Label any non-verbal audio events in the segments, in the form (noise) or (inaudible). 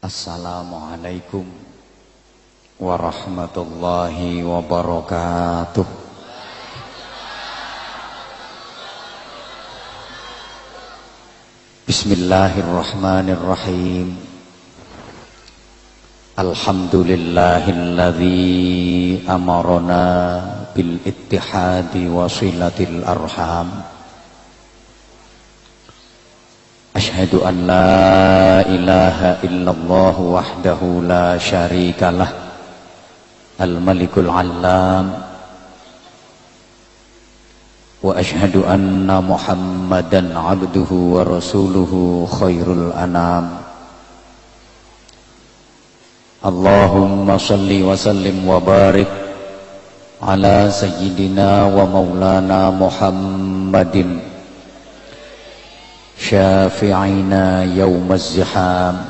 Assalamualaikum warahmatullahi wabarakatuh. Bismillahirrahmanirrahim. Alhamdulillahilladzi amarona bil ittihadi wasilatil arham أشهد أن لا إله إلا الله وحده لا شريك له الملك العلام. وأشهد أن محمدا عبده ورسوله خير الأنام. اللهم صل وسلم وبارك على سيدنا ومولانا محمد شافعينا يوم الزحام.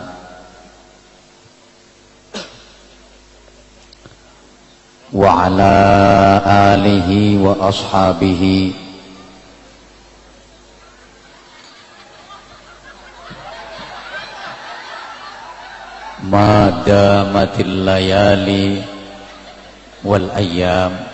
وعلى آله وأصحابه. ما دامت الليالي والأيام.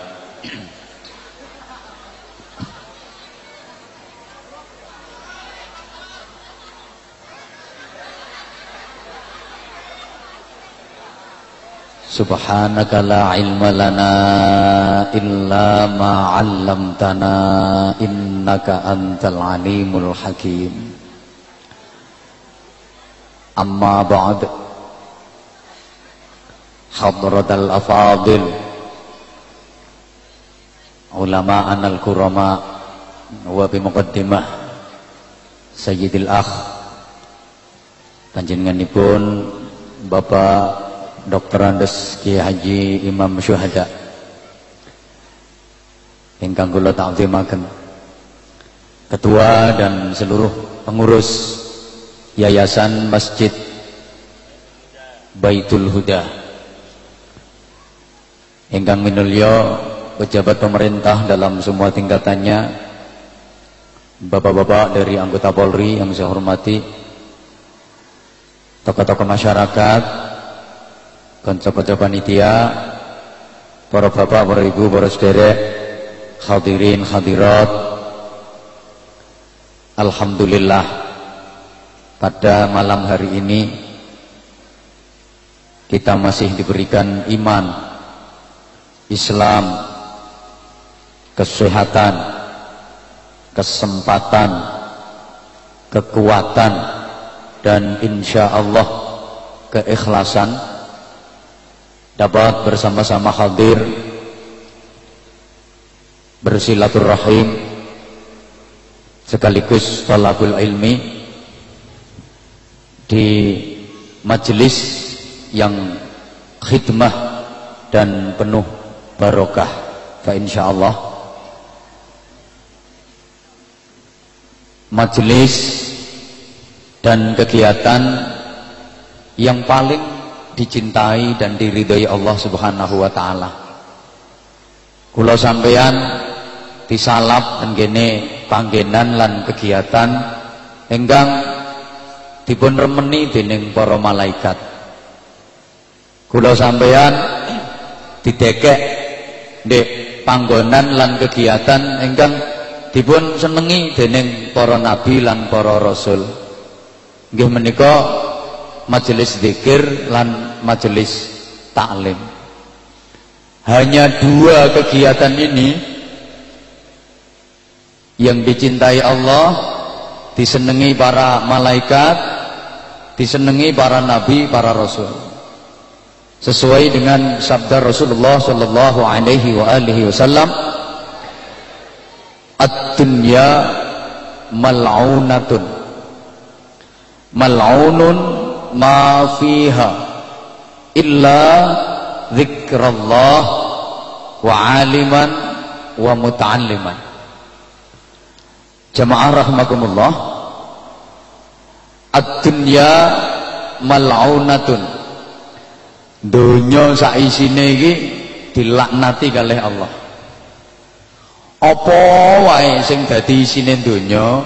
Subhanaka la ilma lana illa ma 'allamtana innaka antal alimul hakim. Amma ba'd. Hadratal afadil. Ulama'an al-kurama Wa bimuqaddimah Sayyidil akh. Panjenenganipun Bapak Dr. Andes Ki Haji Imam Syuhada ingkang kula ta'zimaken ketua dan seluruh pengurus Yayasan Masjid Baitul Huda ingkang minulya pejabat pemerintah dalam semua tingkatannya bapak-bapak dari anggota Polri yang saya hormati tokoh-tokoh masyarakat kanca-kanca panitia, para bapak, para ibu, para sederek, hadirin, hadirat. Alhamdulillah pada malam hari ini kita masih diberikan iman, Islam, kesehatan, kesempatan, kekuatan dan insya Allah keikhlasan dapat bersama-sama hadir bersilaturahim sekaligus talabul ilmi di majelis yang khidmah dan penuh barokah. Fa insyaallah majelis dan kegiatan yang paling dicintai dan diridhoi Allah Subhanahu wa taala. Kula sampeyan disalap gene panggenan lan kegiatan enggang dipun remeni dening para malaikat. Kula sampeyan didekek ndek panggonan lan kegiatan enggang dipun senengi dening para nabi lan para rasul. Nggih menika majelis zikir lan majelis taklim. Hanya dua kegiatan ini yang dicintai Allah, disenangi para malaikat, disenangi para nabi, para rasul. Sesuai dengan sabda Rasulullah sallallahu alaihi wa alihi wasallam, "Ad-dunya mal'unatun." Mal'unun ma fiha illa zikrullah wa aliman wa muta'alliman. Jamaah rahmakumullah ad-dunya mal'unatun. Dunya saisine iki dilaknati kalih Allah. Apa wae sing dadi isine donya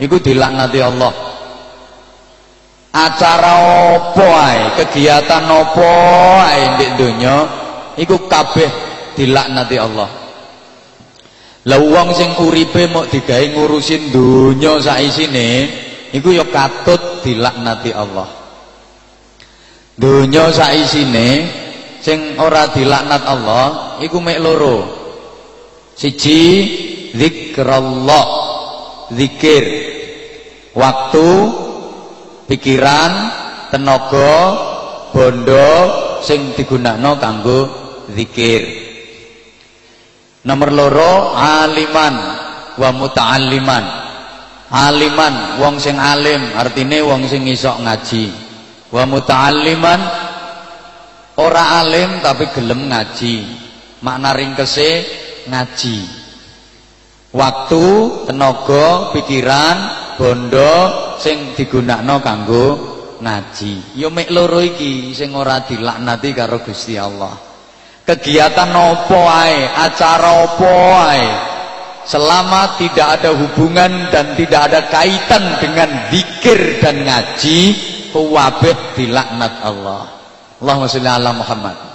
iku dilaknati Allah acara apa ae? Kegiatan apa ae ndek donya? Iku kabeh dilaknati Allah. Lah wong sing uripe mok digawe ngurusin donya saisine iku ya katut dilaknati Allah. Donya saisine sing ora dilaknat Allah iku mek loro. Siji zikrullah zikir. Waktu pikiran tenaga bondo sing digunakno kanggo zikir. Nomor loro aliman wa muta'alliman. Aliman wong sing alim artine wong sing iso ngaji. Wa muta'alliman ora alim tapi gelem ngaji. Makna ringkese ngaji. Waktu tenaga pikiran bondo sing digunakno kanggo ngaji ya mek loro iki sing ora dilaknati karo Gusti Allah kegiatan opo ae, acara opo ae. Selama tidak ada hubungan dan tidak ada kaitan dengan zikir dan ngaji, kuwabeh dilaknat Allah. Allahumma sholli ala Muhammad.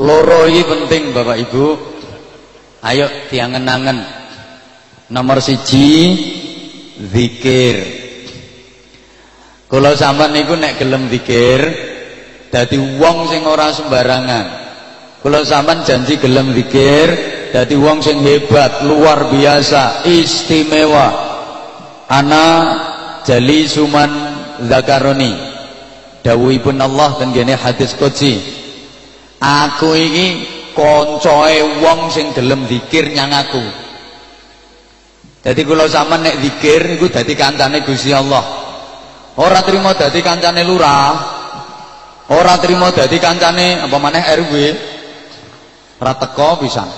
Loro ini penting Bapak Ibu. Ayo diangen-angen. Nomor siji zikir. Kalau sampean niku nek gelem zikir dadi wong sing ora sembarangan. Kalau sampean janji gelem zikir dadi wong sing hebat luar biasa istimewa. Ana jali suman zakaroni. Dawuhipun Allah dan gene hadis qudsi Aku iki koncoe wong sing gelem zikir nyang aku. Dadi kula sampean nek zikir iku dadi kancane Gusti Allah. Ora trimo dadi kancane lurah. Ora trimo dadi kancane apa maneh RW. Ora teko pisan.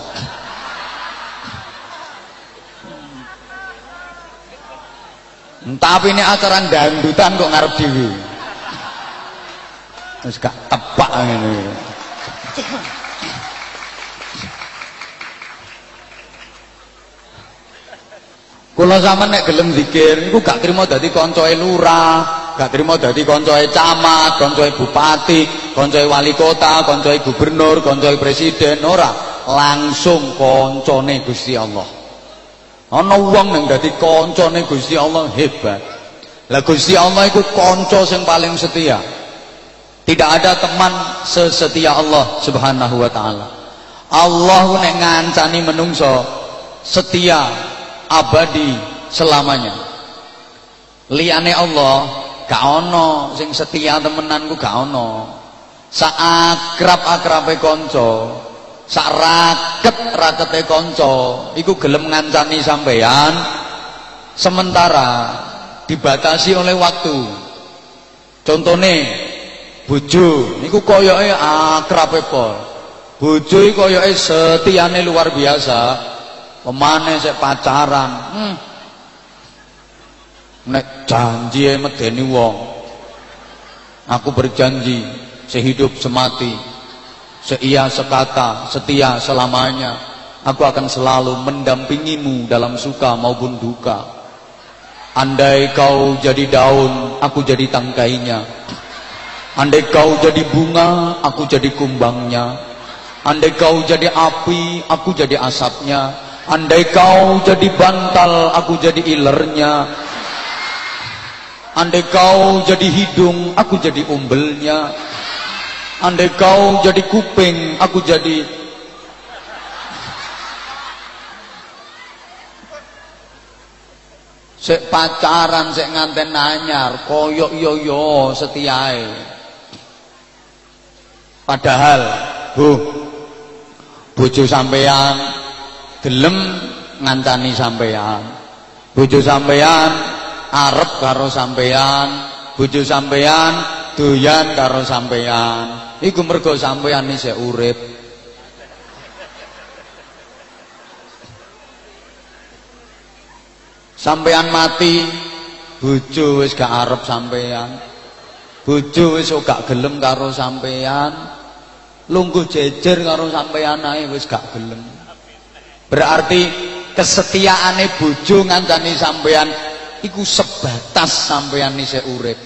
Tapi ini acara dangdutan kok ngarep dhewe. Wis gak tepak ngene. Kula sampean nek gelem zikir niku gak trimo dadi kancae lurah, gak trimo dadi kancae camat, kancae bupati, kancae wali kota, kancae gubernur, kancae presiden, ora, langsung kancane Gusti Allah. Ana wong ning dadi kancane Gusti Allah hebat. Lah Gusti Allah iku kanca sing paling setia. Tidak ada teman sesetia Allah Subhanahu wa taala. Allah nek ngancani menungso setia abadi selamanya. Liyane Allah gak ono sing setia temenan ku gak ono. Sak akrab-akrabe kanca, sak raket-rakete kanca iku gelem ngancani sampeyan sementara dibatasi oleh waktu. Contohnya bojo niku koyoke akrabe pol. Bojo iki koyoke setiane luar biasa. Pemane sik pacaran. Hmm. nek janji medeni wong. Aku berjanji sehidup semati. Seia sekata setia selamanya. Aku akan selalu mendampingimu dalam suka maupun duka. Andai kau jadi daun aku jadi tangkainya Andai kau jadi bunga, aku jadi kumbangnya. Andai kau jadi api, aku jadi asapnya. Andai kau jadi bantal, aku jadi ilernya. Andai kau jadi hidung, aku jadi umbelnya. Andai kau jadi kuping, aku jadi Sek pacaran, sek nganten nanyar, koyok yo yo. Padahal, Bu, bojo sampean gelem ngancani sampean. Bojo sampean arep karo sampean, bojo sampean doyan karo sampean. Iku mergo sampean isih urip. Sampean mati bojo wis gak arep sampean bojo wis gak gelem karo sampean lungguh jejer karo sampean ae wis gak gelem. Berarti kesetiaane bojo ngancani sampean iku sebatas sampean isih urip.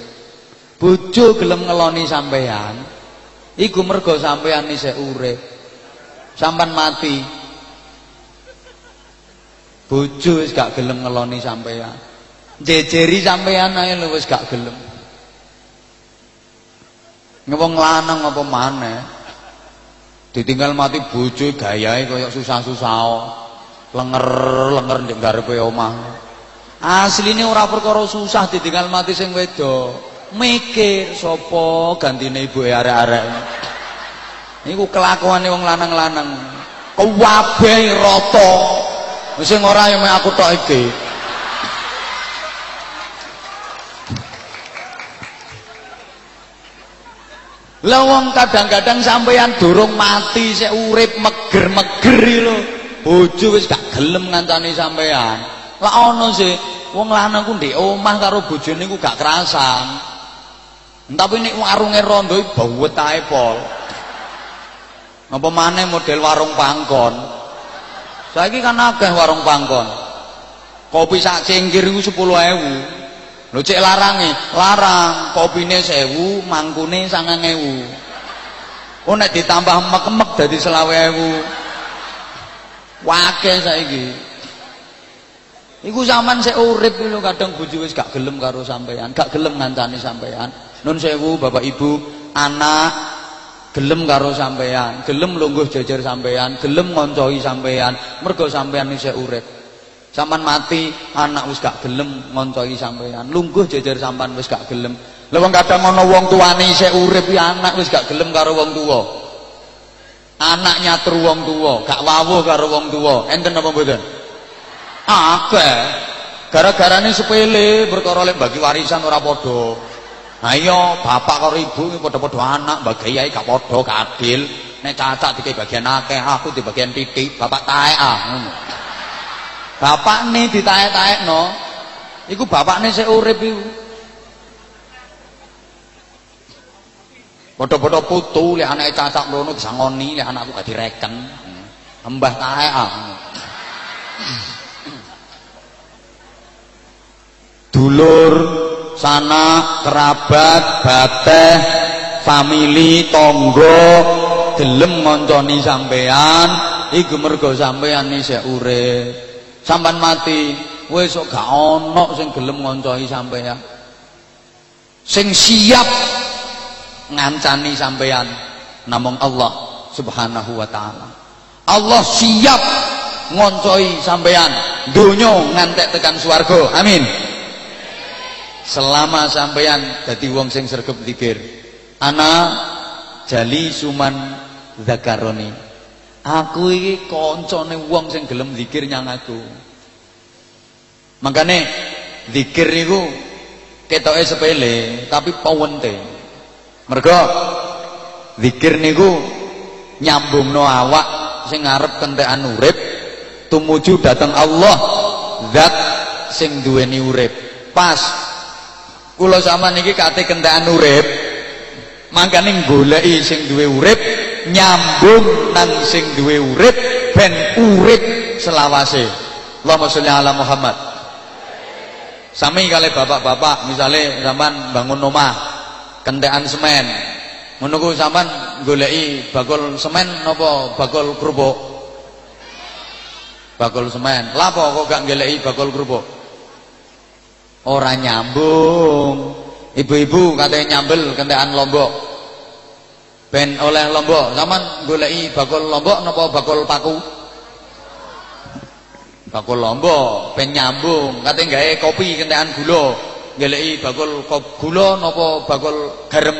Bojo gelem ngeloni sampean iku mergo sampean isih urip. Sampan mati bojo wis gak gelem ngeloni sampean jejeri sampean ae lho wis gak gelem. Ngewong lanang apa maneh ditinggal mati bojo gayahe kaya susah-susah lenger-lenger ndek ngarepe omah. Asline ora perkara susah ditinggal mati sing wedok. Mikir sapa gantine ibuke arek-arek. Niku kelakuane wong lanang-lanang. Kabeh rata. Sing ora ya aku tok iki Lah wong kadang-kadang sampeyan durung mati sik urip meger-meger lho. Bojo wis gak gelem ngancani sampeyan. Lah ana sih wong lanang ku ndek omah karo bojone ku gak kerasan. Tapi nek warunge rondo bawet ae pol. Apa maneh model warung pangkon. Saiki kan akeh warung pangkon. Kopi sak cengkir iku 10.000. Lho cek larange, larang. Kopine 1000, mangkune 9000. Oh nek ditambah mek-mek dadi 20000. Wake saiki. Iku zaman sik urip lho kadang bojo wis gak gelem karo sampean, gak gelem ngancani sampean. Nun sewu Bapak Ibu, anak gelem karo sampean, gelem lungguh jejer sampean, gelem ngoncoi sampean, mergo sampean isih urip. Sampan mati, anak wis gak gelem ngoncoi sampean. Lungguh jejer sampan wis gak gelem. Lha wong kadang ana wong tuane isih urip ya anak wis gak gelem karo wong tuwa. Anak nyatru wong tuwa, gak wawuh karo wong tuwa. Enten apa mboten? Akeh. Gara-garane sepele perkara lek bagi warisan ora padha. Ayo bapak karo ibu padha-padha anak, bagi yai gak padha, gak adil. Nek cacak dikei bagian akeh, aku di bagian titik, bapak taek ah ngono. Bapak nih ditaek-taek no, iku bapak nih saya urip iku. Podo-podo putu, lihat anak cacat merono disangoni, lihat anakku gak direken. Mbah taek ah. Dulur, sana, kerabat, bateh, famili, tonggo, gelem ngonconi sampean, iku mergo sampean isih urip. Sampan mati, wis kok gak ana sing gelem ngonconi sampean. Sing siap ngancani sampean namung Allah Subhanahu wa taala. Allah siap ngoncoi sampean donya ngantek tekan swarga. Amin. Selama sampean dadi wong sing sregep zikir. Ana jali suman zakaroni. Aku iki kancane wong sing gelem zikir nyang aku. Makane zikir niku ketoke sepele tapi penting. Mergo zikir niku nyambungno awak sing ngarep kentekan urip tumuju dateng Allah zat sing duweni urip. Pas kula sampean niki kate kentekan urip mangkane goleki sing duwe urip nyambung nang sing duwe urip ben urip selawase. Allahumma sholli ala Muhammad. Sami kali bapak-bapak misalnya zaman bangun rumah kentekan semen. Menunggu zaman goleki bakul semen napa bakul kerupuk? Bakul semen. Lapo kok gak goleki bakul kerupuk? Ora nyambung ibu-ibu katanya nyambel kentekan lombok. Ben oleh lombok. Zaman goleki bakul lombok napa bakul paku? Bakul lombok ben nyambung. Katanya gawe kopi kentekan gula. Goleki bakul gula napa bakul garam?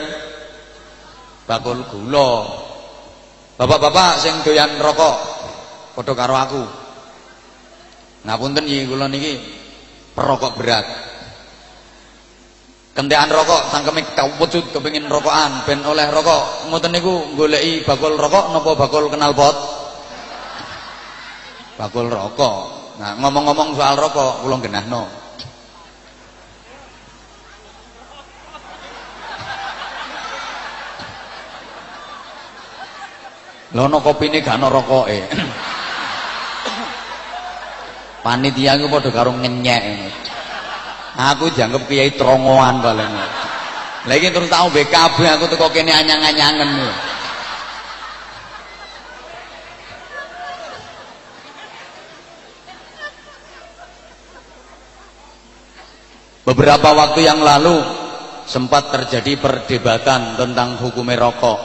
Bakul gula. Bapak-bapak sing doyan rokok padha karo aku. Ngapunten iki kula niki perokok berat Kendean rokok sangkemik kau pecut kepingin rokokan. Ben oleh rokok. Ngoten niku goleki bakul rokok nopo bakul kenal pot? Bakul rokok. Nah ngomong-ngomong soal rokok kula genahno lho ana kopine gak rokok eh, (coughs) panitia iku padha karung ngenyek. Aku dianggap kiai trongoan paling. Lagi terus tau BKB aku teko kene anyang-anyangen. Beberapa waktu yang lalu sempat terjadi perdebatan tentang hukum rokok.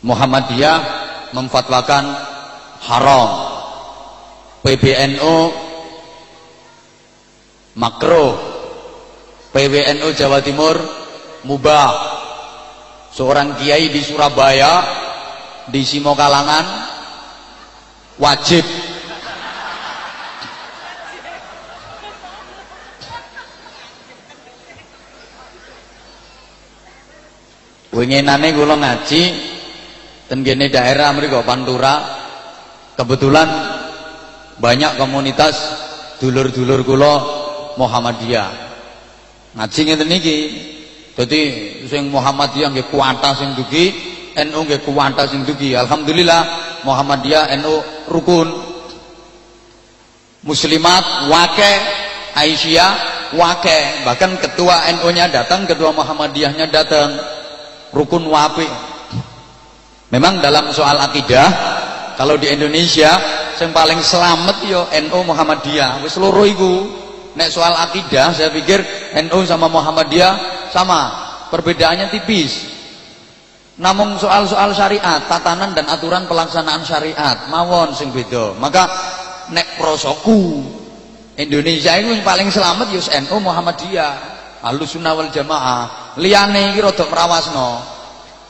Muhammadiyah memfatwakan haram. PBNU makro. PBNU Jawa Timur mubah. Seorang kiai di Surabaya di Simokalangan wajib Winginane kula ngaji ten kene daerah mriku Pantura. Kebetulan banyak komunitas dulur-dulur kula Muhammadiyah. Ngaji ngeten niki. Dadi sing Muhammadiyah nggih kuwata sing dugi, NU nggih kuwata sing dugi. Alhamdulillah Muhammadiyah NU rukun. Muslimat wake Aisyah wake bahkan ketua NU-nya datang, ketua Muhammadiyahnya datang rukun wapi memang dalam soal akidah kalau di Indonesia yang paling selamat yo NU Muhammadiyah seluruh iku nek soal akidah saya pikir NU sama Muhammadiyah sama perbedaannya tipis namun soal-soal syariat tatanan dan aturan pelaksanaan syariat mawon sing beda maka nek prosoku Indonesia itu yang paling selamat yus NU Muhammadiyah Ahlussunnah wal Jamaah. Liyane iki rada merawasno.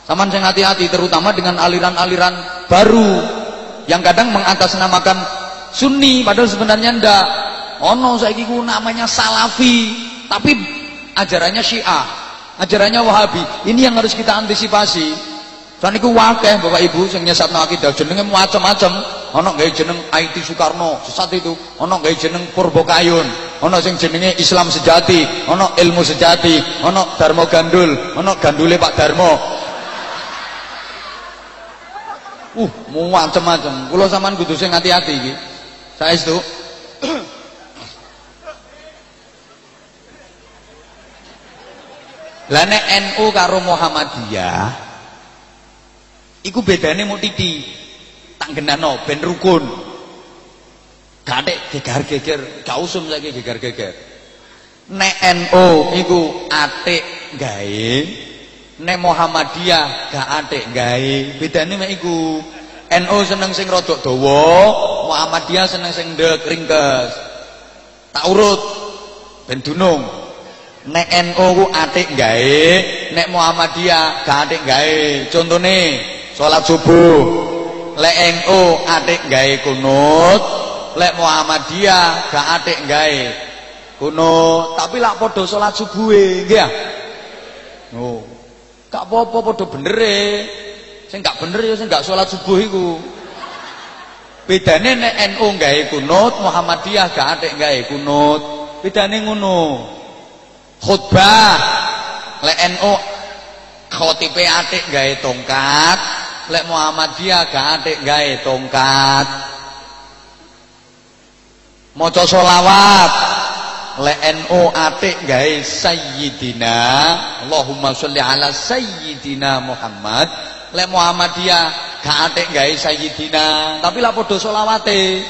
Saman sing hati-hati terutama dengan aliran-aliran baru yang kadang mengatasnamakan Sunni padahal sebenarnya ndak. Ono saiki ku namanya Salafi, tapi ajarannya Syiah, ajarannya Wahabi. Ini yang harus kita antisipasi. Soalnya niku wakeh Bapak Ibu sing nyesatno akidah jenenge macam-macam. Ana gawe jeneng IT Soekarno, sesat itu. Ana gawe jeneng Purbokayun, ana sing jenenge Islam sejati, ana ilmu sejati, ana Darmo Gandul, ana gandule Pak Darmo. Uh, macam-macam. Kula sampean kudu sing hati-hati iki. Saestu. Lah nek NU karo Muhammadiyah Iku bedane mau titi. Tak genano ben rukun. Gadek gegar-geger, gak usum lagi gegar-geger. Nek NU iku atik gawe, nek Muhammadiyah gak atik gawe. Bedane mek iku. NU seneng sing rodok dawa, Muhammadiyah seneng sing ndek ringkes. Tak urut ben dunung. Nek NU ku atik gawe, nek Muhammadiyah gak atik gawe. Contone Salat subuh. Lek NU atik gawe kunut, lek Muhammadiyah gak atik gawe kunut, tapi lak padha salat subuhe, nggih ya? Oh. Gak apa-apa padha bener e. Sing gak bener ya sing gak salat subuh iku. Bedane nek NU gawe kunut, Muhammadiyah gak atik gawe kunut. Bedane ngono. Khutbah. Lek NU khotibe atik gawe tongkat, lek Muhammadiyah gak atik gawe tongkat. Maca selawat. Lek NU atik gawe sayyidina. Allahumma sholli ala sayyidina Muhammad. Lek Muhammadiyah gak atik gawe sayyidina. Tapi lah padha selawate.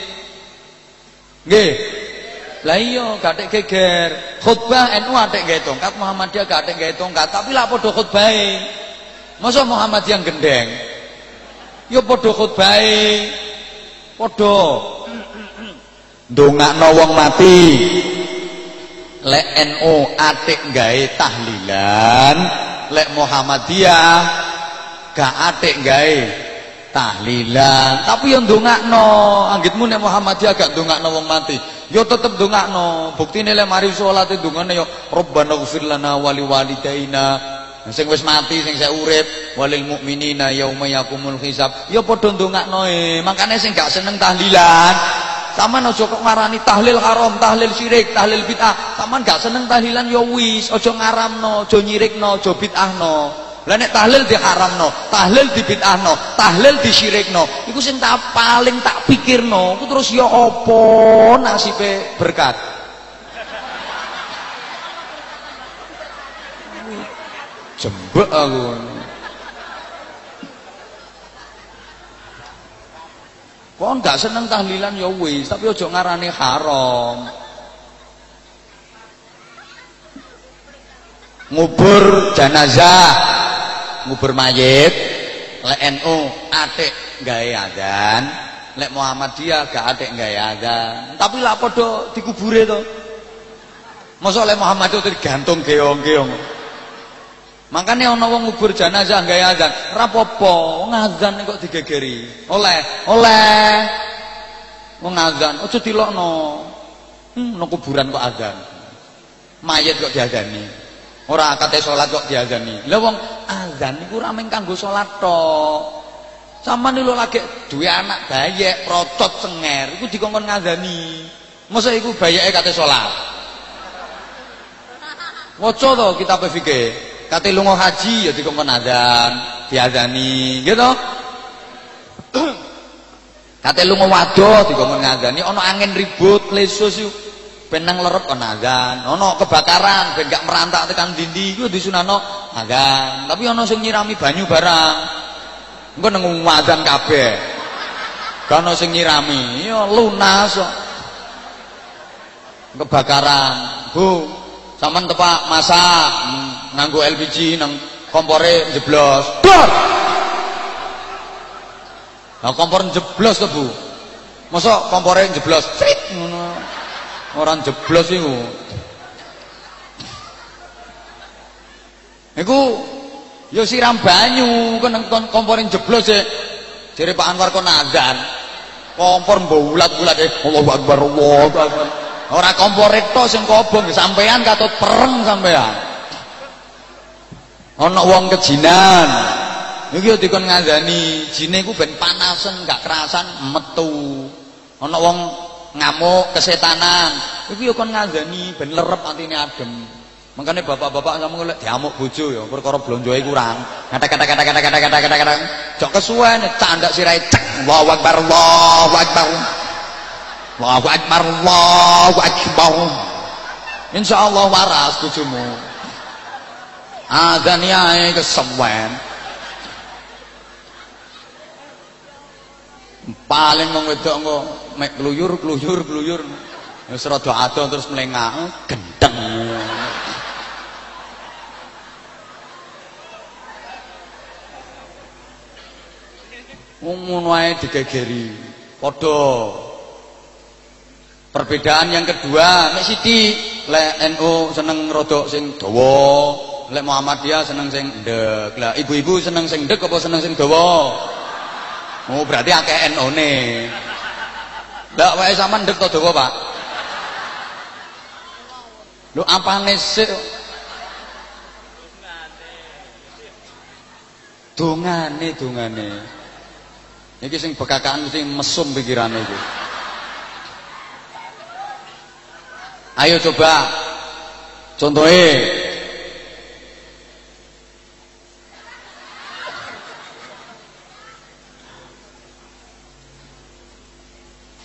Nggih lah iya gak atik geger. Khutbah NU atik gawe tongkat Muhammadiyah gak atik gawe tongkat tapi lah padha khutbahe. Masa Muhammadiyah gendeng? Ya padha khutbahe. Padha ndongakno wong mati. Lek NU atik gawe tahlilan lek Muhammadiyah gak atik gawe tahlilan. Tapi yang ndongakno anggitmu nek Muhammadiyah gak ndongakno wong mati ya tetep ndongakno. Buktine lek mari salat ndongane ya Rabbana ighfir lana wali walidaina. Sing wis mati sing saya urip walil mukminina yauma yakumul hisab. Ya padha ndongakno e makane sing gak seneng tahlilan. Sampean aja kok ngarani tahlil haram tahlil syirik tahlil bid'ah. Sampean gak seneng tahlilan ya wis aja ngaramno aja nyirikno aja bid'ahno Lah nek tahlil diharamno, tahlil dibid'ahno, tahlil disyirikno, iku sing tak paling tak pikirno, iku terus ya apa nasibe berkat. Jembek aku. Kok ndak seneng tahlilan ya wis, tapi aja ngarani haram. Ngubur jenazah ngubur mayit lek NU atik gawe adzan. Lek Muhammadiyah gak atik gawe adzan. Tapi lah padha dikubure to. Masa lek Muhammadiyah digantung geong-geong. Makanya ana wong ngubur jenazah gawe adzan ora apa-apa kok digegeri. Oleh oleh. Wong adzan aja dilokno. Hmm no kuburan kok adzan. Mayit kok diadzani Ora akate salat kok diazani. Lah wong azan niku ora mung kanggo salat tok. Sampeyan lho lagi duwe anak bayek, procot cenger, iku dikongkon ngazani. Masa iku bayeke kate salat. Waca to kitab fikih. Kate lunga haji ya dikongkon azan, diazani, gitu. (clears throat) Kate lunga wadoh dikongkon ngazani, ana angin ribut, lesus yuk ben nang lerep ana azan ana kebakaran ben gak merantak tekan dindi iku disunano azan tapi ana sing nyirami banyu barang. Engko nang azan kabeh. Ana sing nyirami ya lunas kok. Kebakaran. Bu sampean tepak masak hmm, nganggo LPG nang kompore jeblos dor! Nah kompor jeblos to Bu? Masa kompore jeblos crit ngono orang jeblos iku. Iku yo siram banyu kon komporin jeblos e jere Pak Anwar kon azan kompor mbulat-bulat e Allahu Akbar Allahu Akbar. Ora kompor itu sing kobong sampean katut pereng sampean ana wong kejinan. Iki yo dikon ngandani jine iku ben panasen gak kerasan metu. Ana wong ngamuk, kesetanan. Iku yo kon ngandani ben lerep atine adem. Makanya bapak-bapak kamu lek diamuk bojo ya, perkara blonjoe kurang. Kata-kata kata-kata kata-kata kata-kata. Jok kesuwen candak sirai, cek. Allahu akbar, Allahu akbar. Allahu akbar, Allahu akbar. Insyaallah waras bojomu. Adzan yae kesuwen. Paling wong wedok engko mek kluyur kluyur kluyur wis rada terus mlengak gendeng. Wong ngono ae digegeri. Padha. Perbedaan yang kedua nek Siti lek NU seneng rodok sing dawa lek Muhammadiyah seneng sing ndek. Lah ibu-ibu seneng sing ndek apa seneng sing dawa Oh berarti akeh NO-ne. Lah wae sampean ndek to dawa, Pak? Lho apane sik? Dongane, dongane. Iki sing bekakaan mesti mesum pikirane iki. Ayo coba contohnya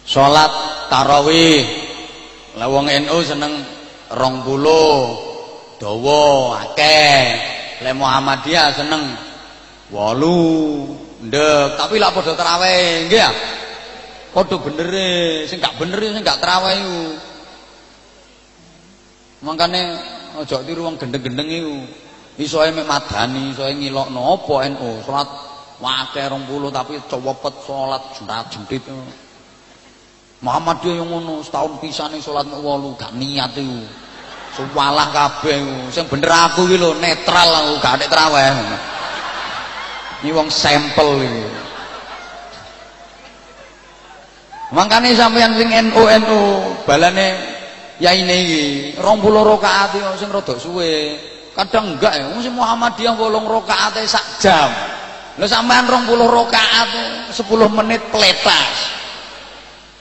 Salat tarawih. Lah wong NU seneng 20 dawa akeh. Lek Muhammadiyah seneng 8 ndek, tapi lak padha tarawih, nggih ya? Padha bener sing gak bener sing gak tarawih iku. Mangkane aja tiru wong gendeng-gendeng iku. Iso ae mek madani, iso ae ngilokno apa NU, salat wakeh 20 tapi cowopet salat jentat-jentit. Muhammadiyah yang ngono setahun pisan ning salat wolu gak niat iku. Suwalah kabeh. Sing bener aku iki lho netral aku gak nek traweh. Ini wong sampel iki. Makane sampeyan sing NU NU balane yaine iki 20 rakaat yo sing rada suwe. Kadang enggak ya, sing Muhammadiyah 8 rakaate sak jam. Lha sampean 20 rakaat 10 menit pletas.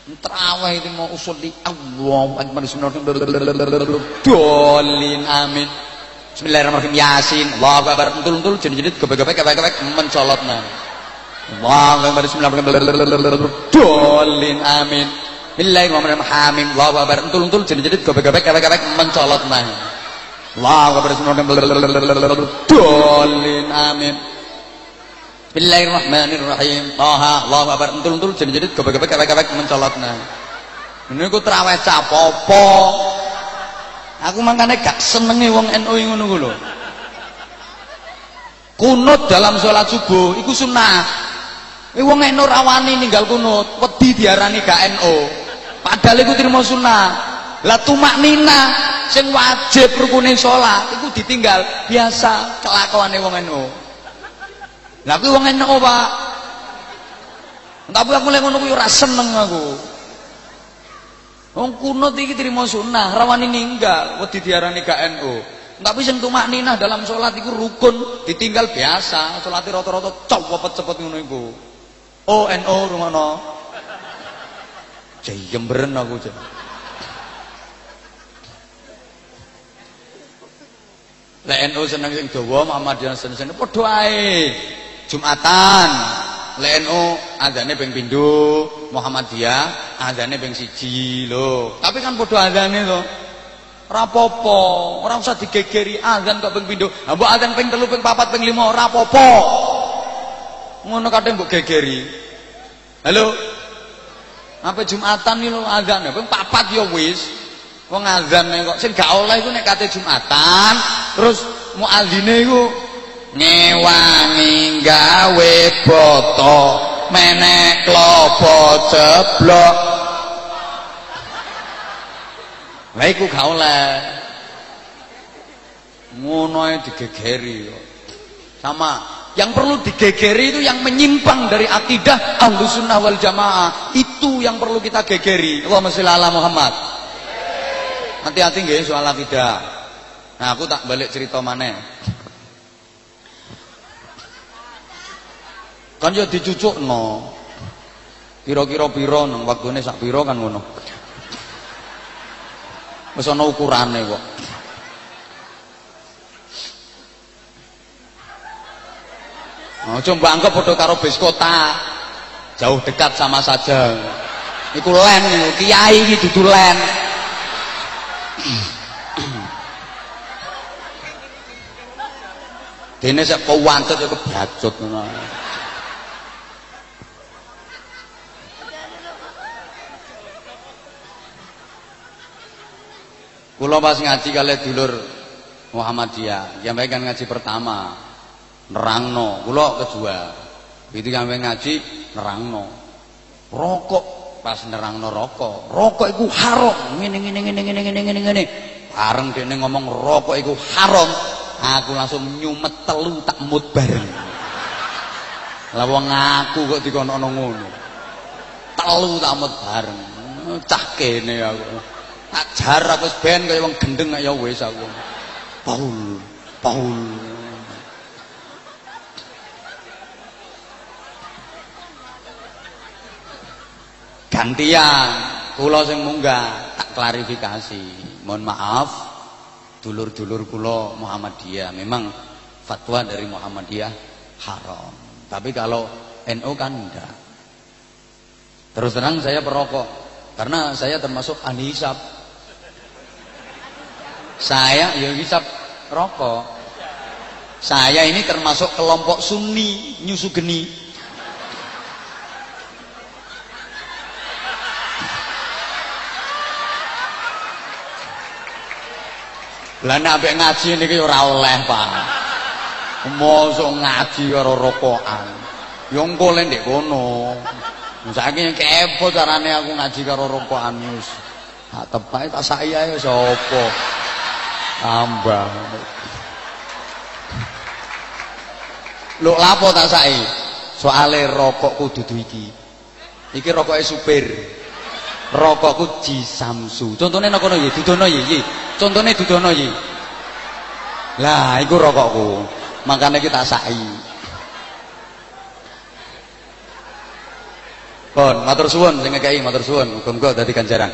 Terawih itu mau usul di Allah Akbar. Dolin amin. Bismillahirrahmanirrahim Yasin. Allahu akbar. Entul-entul jenit-jenit gebek-gebek gebek-gebek mencolotna Allahu akbar. Bismillahirrahmanirrahim. Dolin amin. Bismillahirrahmanirrahim hamim. Allahu akbar. Entul-entul jenit-jenit gebek-gebek gebek-gebek mencolotna Allahu akbar. Bismillahirrahmanirrahim. Dolin amin Bismillahirrahmanirrahim Taha Allahu akbar entul-entul jenit-jenit gebek-gebek gebek-gebek mencolotna Ini ku terawih capopo Aku makanya gak senengi wong NU ngono ku lho. Kunut dalam sholat subuh iku sunnah. Iki wong NU rawani ninggal kunut, wedi diarani gak NU. Padahal iku trimo sunnah. Lah tumak nina sing wajib rukune sholat iku ditinggal biasa kelakuane wong NU. Lah kuwi wong NU, Pak. Tapi aku lek ngono kuwi ora seneng aku. Wong kunut iki trimo sunnah, rawani ninggal, wedi diarani gak NU. Tapi sing tumak ninah dalam sholat iku rukun, ditinggal biasa, sholat rata-rata cepet-cepet ngono iku. Oh NU rungono. Jemberen aku jen. Lek NU seneng sing dawa, Muhammadiyah seneng padha ae. Jumatan, LNU azane ping pindho, Muhammadiyah azane ping siji lho. Tapi kan padha azane to. Ora apa-apa, ora usah digegeri azan kok ping pindho. Lah mbok azan ping 3, ping 4, ping 5 ora. Ngono kadang mbok gegeri. Halo. Apa Jumatan iki lho azan ping 4 ya wis. Wong azan kok sing gak oleh iku nek kate Jumatan, terus muadzine iku ngewangi gawe boto menek klopo ceblok lha iku gak oleh. Ngono digegeri sama yang perlu digegeri itu yang menyimpang dari akidah ahlu sunnah wal jamaah. Itu yang perlu kita gegeri. Allahumma sholli ala Muhammad. Hati-hati nggih soal akidah. Nah aku tak balik cerita mana kan ya dicucukno kira-kira pira nang wektune sak pira kan ngono wis ana ukurane kok Aja mbak anggap padha karo bis kota. Jauh dekat sama saja. Iku len kiai iki dudu len. Dene sak kuwantut ya kebacut ngono. Kula pas ngaji kali dulur Muhammadiyah, yang baik kan ngaji pertama nerangno, kula kedua. Itu baik ngaji nerangno. Rokok pas nerangno rokok, rokok itu haram. Ngene ngene ngene ngene ngene ngene ngene. Bareng dene ngomong rokok itu haram, aku langsung nyumet telu tak mut bareng. Lah wong aku kok dikono ngono. Telu tak mut bareng. Cah kene aku. Tak jarak wis ben kaya wong gendeng ya wis aku. Paul Paul. Gantian kula sing munggah tak klarifikasi. Mohon maaf dulur-dulur kula Muhammadiyah. Memang fatwa dari Muhammadiyah haram. Tapi kalau NU kan enggak. Terus terang saya perokok karena saya termasuk anisab saya ya bisa rokok. Saya ini termasuk kelompok sunni nyusu geni. Lah nek ngaji niki ora oleh Pak. Mosok ngaji karo rokokan. Yo engko le ndek kono. Saiki kepo carane aku ngaji karo rokokan wis tak tak saya ya sapa tambah (laughs) Lho lapo tak sae? Soale rokokku dudu iki. Iki rokoke supir. Rokokku Ji Samsu. Contone nang kono ya, dudono ya. Contone dudono. Lah, iku rokokku. Makane kita sae. Pun, matur suwun sing ngekeki matur suwun, muga-muga dadi ganjaran.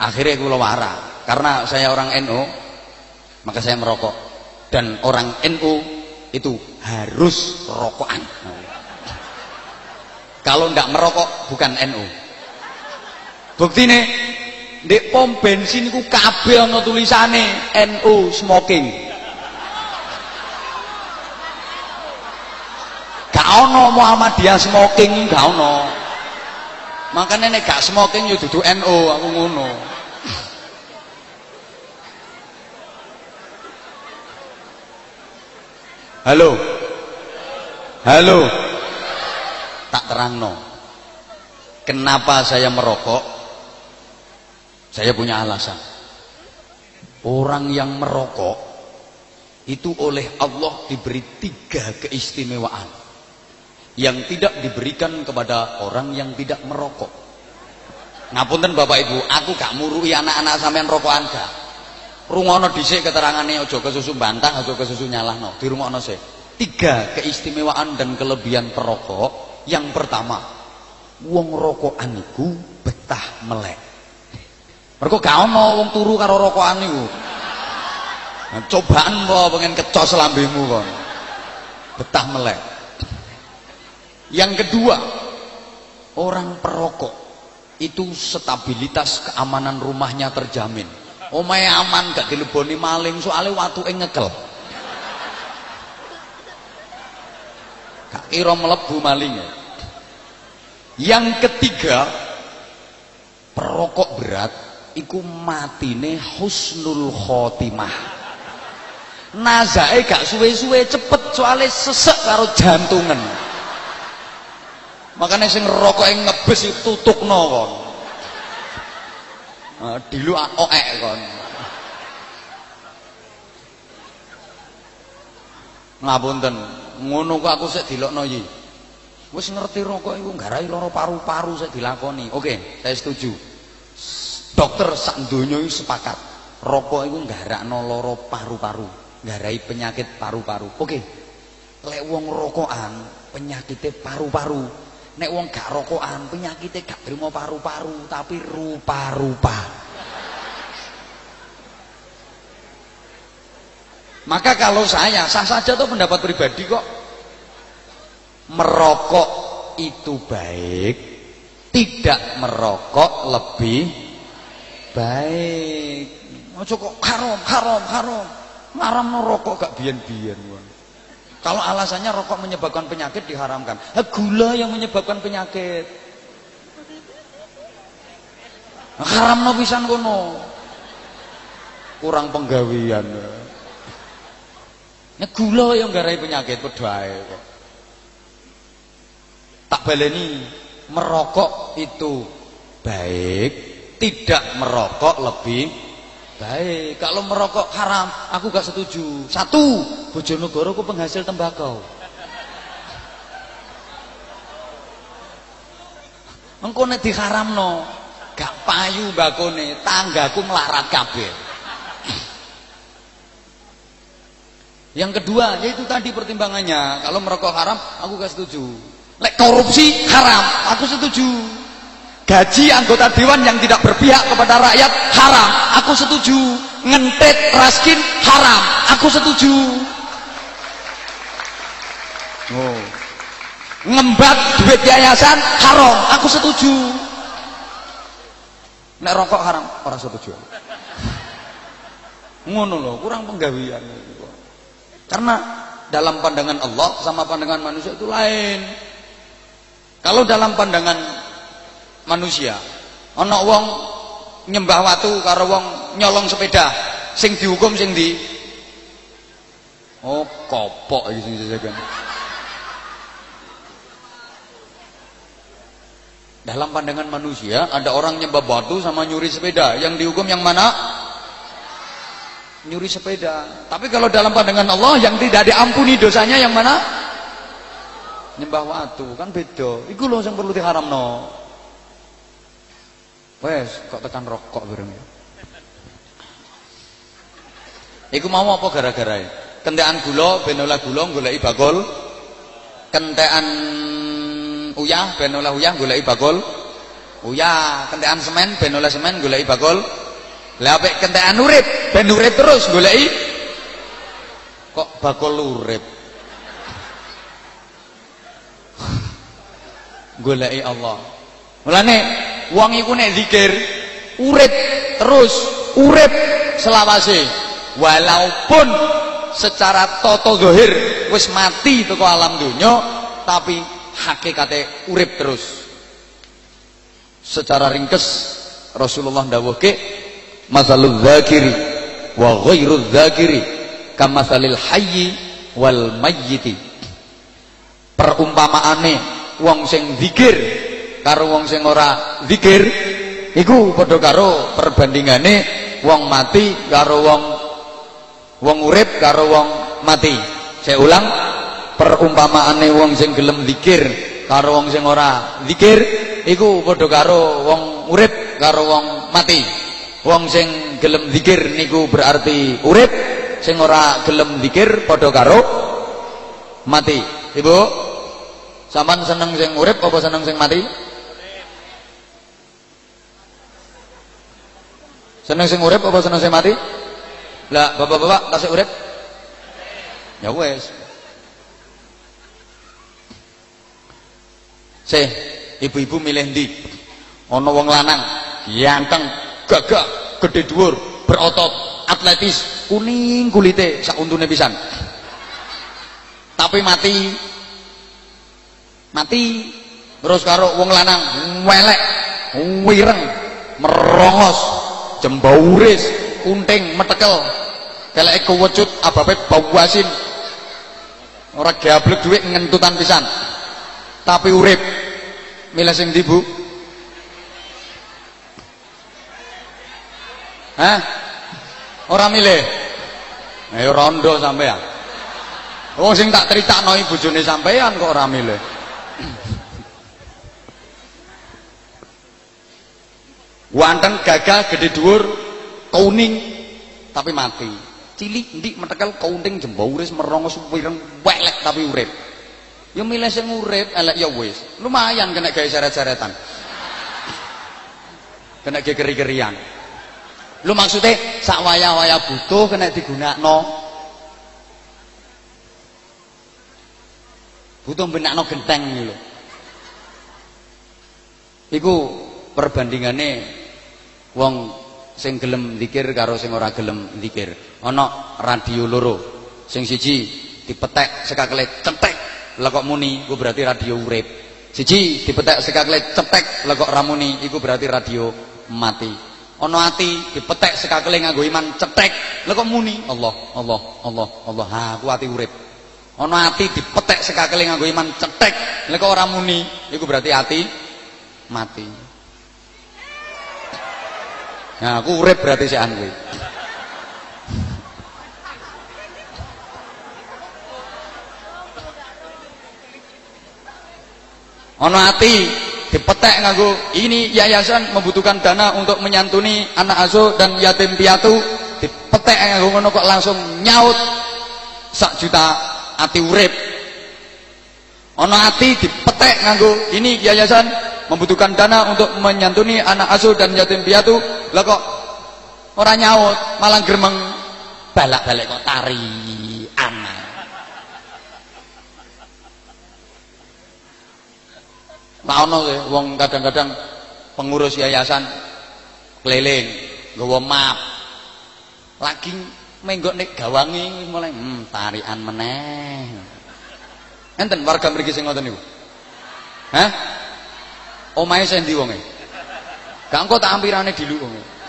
Akhirnya kula wara karena saya orang NU Maka saya merokok. Dan orang NU itu harus rokokan. Kalau ndak merokok bukan NU. Bukti nih, di pom bensin ku kabeh ana tulisane NU smoking. Gak ono Muhammadiyah smoking gak ono. Makanya nek gak smoking yo dudu NU aku ngono. Halo. Halo. Tak terangno. Kenapa saya merokok? Saya punya alasan. Orang yang merokok itu oleh Allah diberi tiga keistimewaan yang tidak diberikan kepada orang yang tidak merokok. Ngapunten Bapak Ibu, aku gak murui anak-anak sampean rokokan gak rungono dhisik keterangane aja kesusu bantah aja kesusu nyalahno. Dirungokno sih tiga keistimewaan dan kelebihan perokok. Yang pertama wong rokokan iku betah melek. Mergo gak ono wong turu karo rokokan niku nah, cobaan po pengen kecos lambemu kon. Betah melek. Yang kedua orang perokok itu stabilitas keamanan rumahnya terjamin omahe aman gak dileboni maling soalnya watuke ngekel gak kira melebu maling. Yang ketiga perokok berat iku matine husnul khotimah. Nazae gak suwe-suwe cepet soalnya sesek karo jantungan. Makanya sing rokok ngebes itu tutukno kon Uh, dilu oek kon. Ngapunten, ngono kok aku sik dilokno iki. Wis ngerti rokok iku nggarai lara paru-paru sik dilakoni. Oke, saya setuju. Dokter sak donya sepakat. Rokok iku nggarakno lara paru-paru, nggarai penyakit paru-paru. Oke. Lek wong rokokan penyakitnya paru-paru, nek wong gak rokokan penyakitnya gak terima paru-paru tapi rupa-rupa. Maka kalau saya sah saja tuh pendapat pribadi kok. Merokok itu baik tidak merokok lebih baik. Ojo kok haram haram haram. Ngaram merokok gak biyen-biyen kalau alasannya rokok menyebabkan penyakit diharamkan. Gula yang menyebabkan penyakit. Haram no pisan kono. Kurang penggawian. Nah, gula yang garai penyakit padha kok. Tak baleni merokok itu baik, tidak merokok lebih Baik, kalau merokok haram, aku gak setuju. Satu, Bojonegoro ku penghasil tembakau. Engko nek diharamno, gak payu bakone, tanggaku melarat kabeh. Yang kedua, yaitu tadi pertimbangannya, kalau merokok haram, aku gak setuju. Lek korupsi haram, aku setuju gaji anggota dewan yang tidak berpihak kepada rakyat haram. Aku setuju. Ngentet raskin haram. Aku setuju. Oh. ngembat duit yayasan haram. Aku setuju. Nek rokok haram orang setuju ngono loh kurang penggawian karena dalam pandangan Allah sama pandangan manusia itu lain. Kalau dalam pandangan manusia. Ana wong nyembah watu karo wong nyolong sepeda sing dihukum sing di oh kopok iki sing dijagan dalam pandangan manusia ada orang nyembah batu sama nyuri sepeda. Yang dihukum yang mana? Nyuri sepeda. Tapi kalau dalam pandangan Allah yang tidak diampuni dosanya yang mana? Nyembah watu kan beda. Itu loh yang perlu diharam no Wes, kok tekan rokok bareng ya. Iku mau apa gara-gara ya? Kentekan gula ben oleh gula goleki bakul. Kentekan uyah ben oleh uyah goleki bakul. Uyah, kentekan semen ben oleh semen goleki bakul. Lah apik kentekan urip ben urip terus goleki bakul urip goleki Allah mulane wong iku nek zikir urip terus urip selawase. Walaupun secara toto zahir wis mati teko alam dunya tapi hakikate urip terus. Secara ringkes Rasulullah dawuhke masalul dzakiri wa ghairu dzakiri kamasalil hayyi wal mayyiti. Perumpamaane wong sing zikir karo wong sing ora zikir iku padha karo perbandingane wong mati karo wong wong urip karo wong mati. Saya ulang perumpamaane wong sing gelem zikir karo wong sing ora zikir iku padha karo wong urip karo wong mati. Wong sing gelem zikir niku berarti urip sing ora gelem zikir padha karo mati. Ibu sampean seneng sing urip apa seneng sing mati seneng sing urip apa seneng sing mati? Lah bapak-bapak kasih urip? Ya wes. Sih ibu-ibu milih ndi? Ana wong lanang ganteng gagah gede dhuwur berotot atletis kuning kulite sak untune pisan. Tapi mati. Mati. Terus karo wong lanang welek wireng merongos jembauris kunting metekel keleke kewecut abape bau asin ora gablek dhuwit ngentutan pisan tapi urip milih sing ndi Bu Hah? Ora milih. Ayo rondo sampean. Wong sing tak critakno bojone sampean kok ora milih. Wanteng gagah gede dhuwur kuning tapi mati. Cilik ndik metekel kuning jembauris merongos wireng welek tapi urip. Ya milih sing urip elek ya wis. Lumayan kena gawe seret-seretan. Kena gegeri-gerian. Lu maksudnya sak waya-waya butuh kena digunakno. Butuh benakno genteng lho. Iku perbandingane wong sing gelem zikir karo sing ora gelem zikir. Ana radio loro. Sing siji dipetek sekakele cetek lekok muni iku berarti radio urip. Siji dipetek sekakele cetek lekok ramuni iku berarti radio mati. Ana ati dipetek sekakele nganggo iman cetek lekok muni Allah Allah Allah Allah ha aku ati urip. Ana ati dipetek sekakele nganggo iman cetek lekok ora iku berarti ati mati. Nah, aku urip berarti sekan kuwi. Ono ati dipetek nganggo ini yayasan membutuhkan dana untuk menyantuni anak asuh dan yatim piatu dipetek nganggo ngono kok langsung nyaut sak juta ati urip. Ono ati dipetek nganggo ini yayasan membutuhkan dana untuk menyantuni anak asuh dan yatim piatu lah kok orang nyaut malah geremeng balak-balik kok tari anak tak ono wong kadang-kadang pengurus yayasan keliling nggawa map. Lagi menggok nek gawangi mulai hmm tarian meneh. Enten warga mriki sing ngoten niku? Hah? Omahe sing ndi wonge gak engko tak ampirane dilu wonge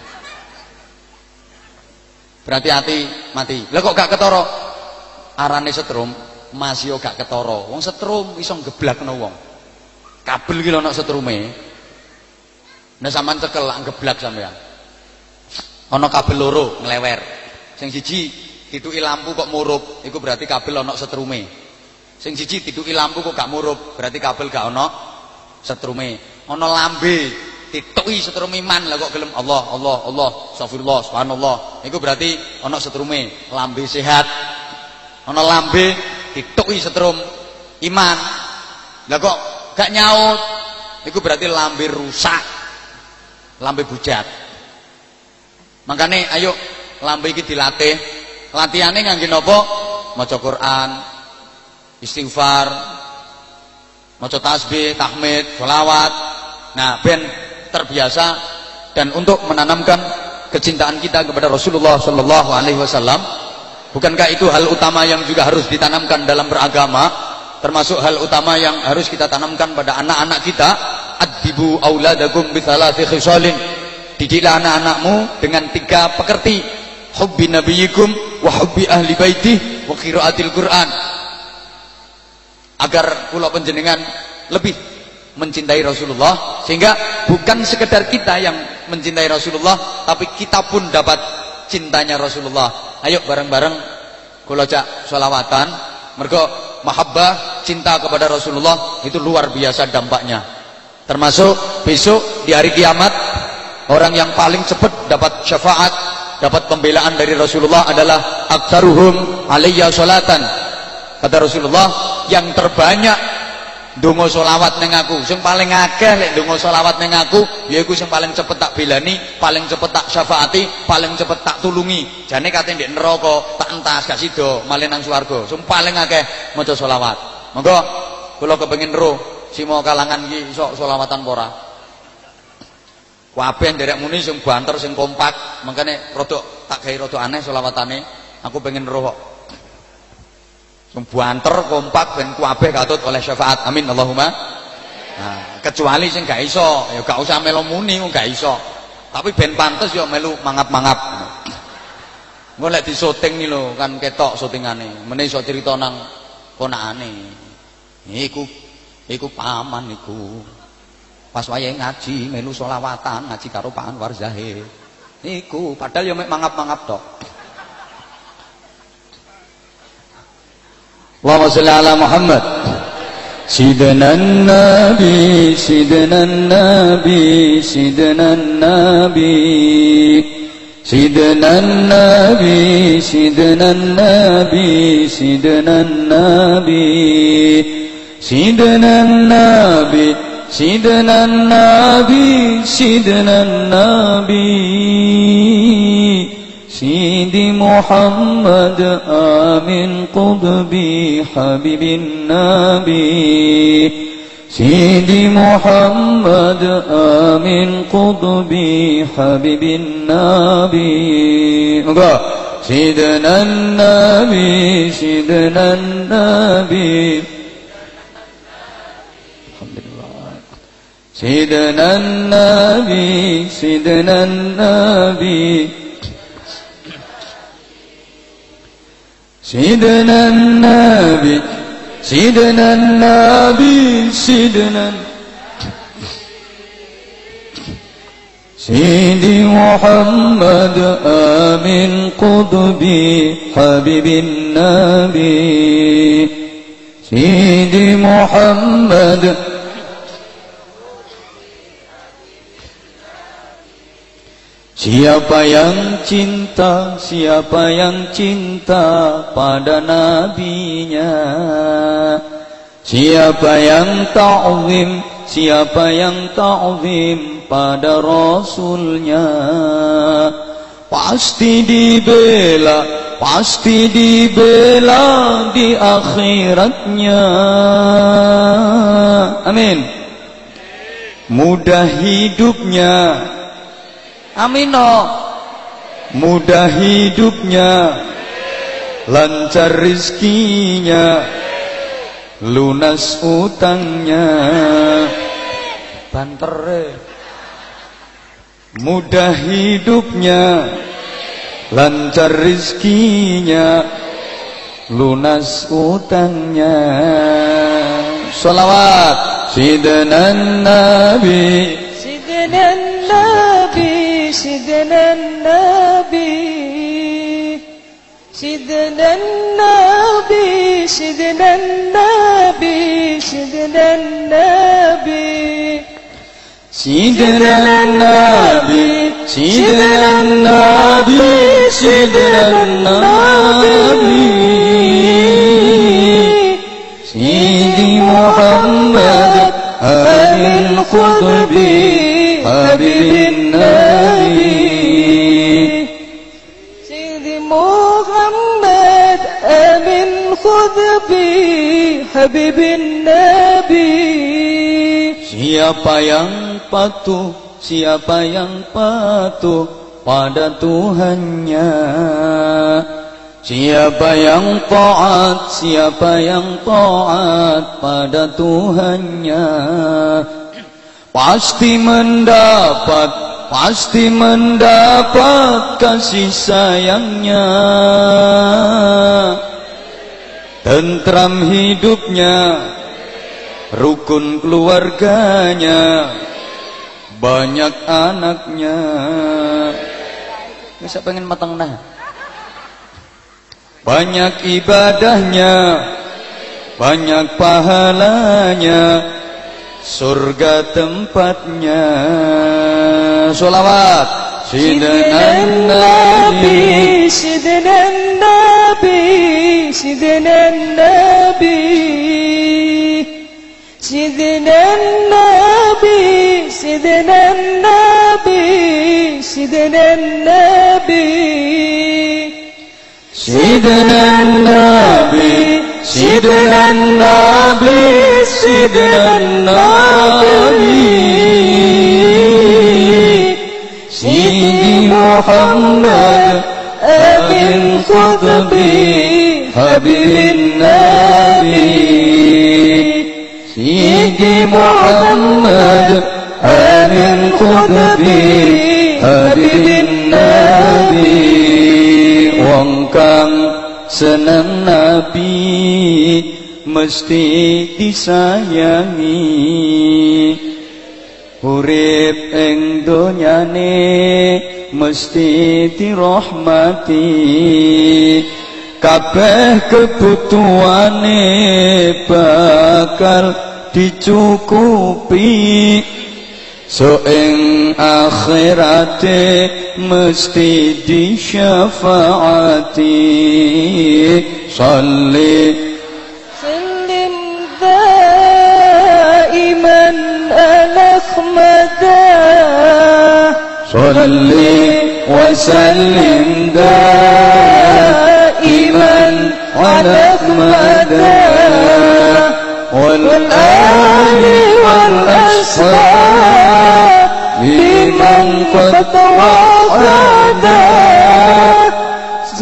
berarti hati mati. Lah kok gak ketara? Arane setrum masih gak ketara. Wong setrum iso geblakno wong. Kabel iki lho ana setrume. Nek sampean cekel lak geblak sampean. Ana kabel loro nglewer. Sing siji dituki lampu kok murup. Iku berarti kabel ana setrume. Sing siji dituki lampu kok gak murup. Berarti kabel gak ana setrume. Ana lambe dituki setrum iman lah kok gelem Allah Allah Allah astagfirullah subhanallah. Iku berarti ana setrume lambe sehat. Ana lambe dituki setrum iman. Lah kok gak nyaut? Itu berarti lambe rusak. Lambe bujat. Makanya ayo lambe iki dilatih. Latihannya ngangge napa maca Quran, istighfar, maca tasbih, tahmid, sholawat. Nah, ben terbiasa dan untuk menanamkan kecintaan kita kepada Rasulullah Shallallahu Alaihi Wasallam. Bukankah itu hal utama yang juga harus ditanamkan dalam beragama? Termasuk hal utama yang harus kita tanamkan pada anak-anak kita. Adibu auladakum bithalati khisalin. Didiklah anak-anakmu dengan tiga pekerti. Hubbi nabiyikum wa hubbi ahli baitih wa qiraatil Qur'an. Agar kula penjenengan lebih mencintai Rasulullah sehingga bukan sekedar kita yang mencintai Rasulullah tapi kita pun dapat cintanya Rasulullah. Ayo bareng-bareng kula cak sholawatan mergo mahabbah cinta kepada Rasulullah itu luar biasa dampaknya. Termasuk besok di hari kiamat orang yang paling cepat dapat syafaat dapat pembelaan dari Rasulullah adalah aktaruhum alaiya sholatan. Kata Rasulullah yang terbanyak Dungo solawat neng aku, sing paling akeh lek dungo solawat neng aku, yaiku sing paling cepet tak belani, paling cepet tak syafaati, paling cepet tak tulungi. Jane kate ndek neraka tak entas gak sida, malih nang swarga. Sing paling akeh maca solawat. Monggo kula kepengin roh simo kalangan iki iso solawatan apa ora? Nderek muni sing banter sing kompak, makane rada tak gawe rada aneh solawatane. Aku pengen roh kok. Banter kompak ben kuabeh katut oleh syafaat. Amin Allahumma. Nah, kecuali sing gak iso, ya gak usah melu muni gak iso. Tapi ben pantes yo melu mangap-mangap. Engko di syuting nih lho kan ketok syutingane. Meneh iso crita nang ponakane. Iku iku paman iku. Pas wayahe ngaji melu selawatan ngaji karo Pak Anwar. Iku padahal yo mek mangap-mangap tok. اللهم صل على محمد. سيدنا النبي سيدنا النبي سيدنا النبي. سيدنا النبي سيدنا النبي سيدنا النبي. سيدنا النبي سيدنا النبي سيدنا النبي. سيدي محمد آمن قطبي حبيب النبي. سيدي محمد آمن قطبي حبيب النبي. سيدنا النبي سيدنا النبي. سيدنا النبي سيدنا النبي. سيدنا النبي سيدنا النبي سيدنا سيدي محمد آمن قطبي حبيب النبي. سيدي محمد Siapa yang cinta, siapa yang cinta pada nabinya? Siapa yang ta'zim, siapa yang ta'zim pada rasulnya? Pasti dibela, pasti dibela di akhiratnya. Amin. Mudah hidupnya Amino. Mudah hidupnya lancar rizkinya lunas utangnya. Banter mudah hidupnya lancar rizkinya lunas utangnya. Salawat sidana nabi. Sidana nabi سيدنا النبي سيدنا النبي سيدنا النبي سيدنا النبي. سيدنا النبي سيدنا النبي سيدنا النبي. سيدي محمد هذه القطبي habib nabi siapa yang patuh siapa yang patuh pada tuhannya? Siapa yang taat siapa yang taat pada tuhannya? Pasti mendapat pasti mendapat kasih sayangnya. Tentram hidupnya rukun keluarganya banyak anaknya. Bisa pengen matang nah. Banyak ibadahnya banyak pahalanya surga tempatnya. Solawat Sidna Nabi. Sidna Nabi Sidna Nabi سيدنا النبي سيدنا النبي سيدنا النبي سيدنا النبي سيدنا النبي سيدنا النبي سيدي محمد أبي الخطبي حبيب النبي سيدي محمد آمن قدبي حبيب النبي wong kang seneng nabi mesti disayangi urip ing donyane mesti dirahmati kabeh kebutuhane bakal dicukupi. Soeng akhirate mesti disyafaati. Salli. Sallim daiman ala khmada salli wa sallim daiman نسمتا والآل والأشقى لمن قد وعدا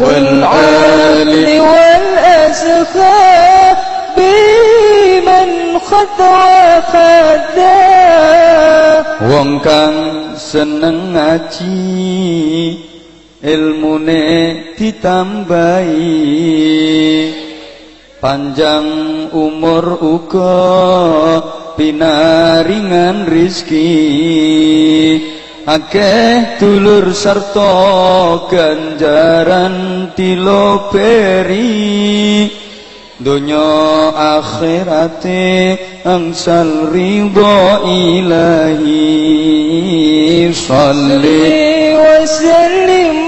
والعال والأشقى بمن قد وعدا Wong سنن seneng ngaji ilmune ditambahi. Panjang umur uga pinaringan rizki akeh dulur serta ganjaran diloberi. Donya akhirate angsal ridho ilahi. Shalli wa sallim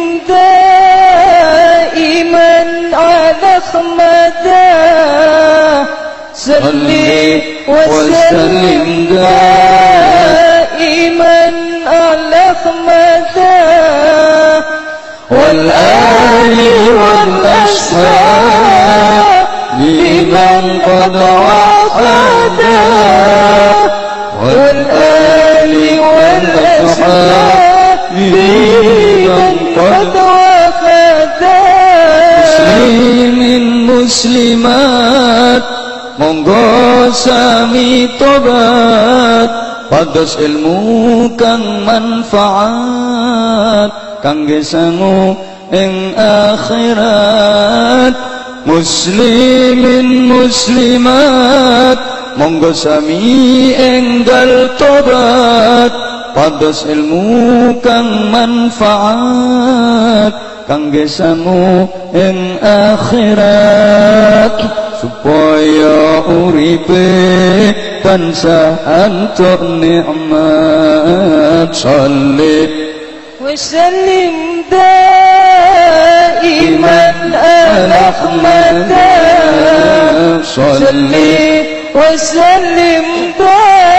دائما على خمدا صلي وسلم دائما على خمدا والآل والأصحاب لمن قد وحدا والآل والأصحاب لمن قد muslimin muslimat monggo sami tobat. Pados ilmu kang manfaat kangge sangu ing akhirat. Muslimin muslimat monggo sami enggal tobat. Pados ilmu kang manfaat kangge sangu ing akhirat supaya uripe tansah antuk nikmat salli وسلم دائما على أحمدا صلي وسلم دائما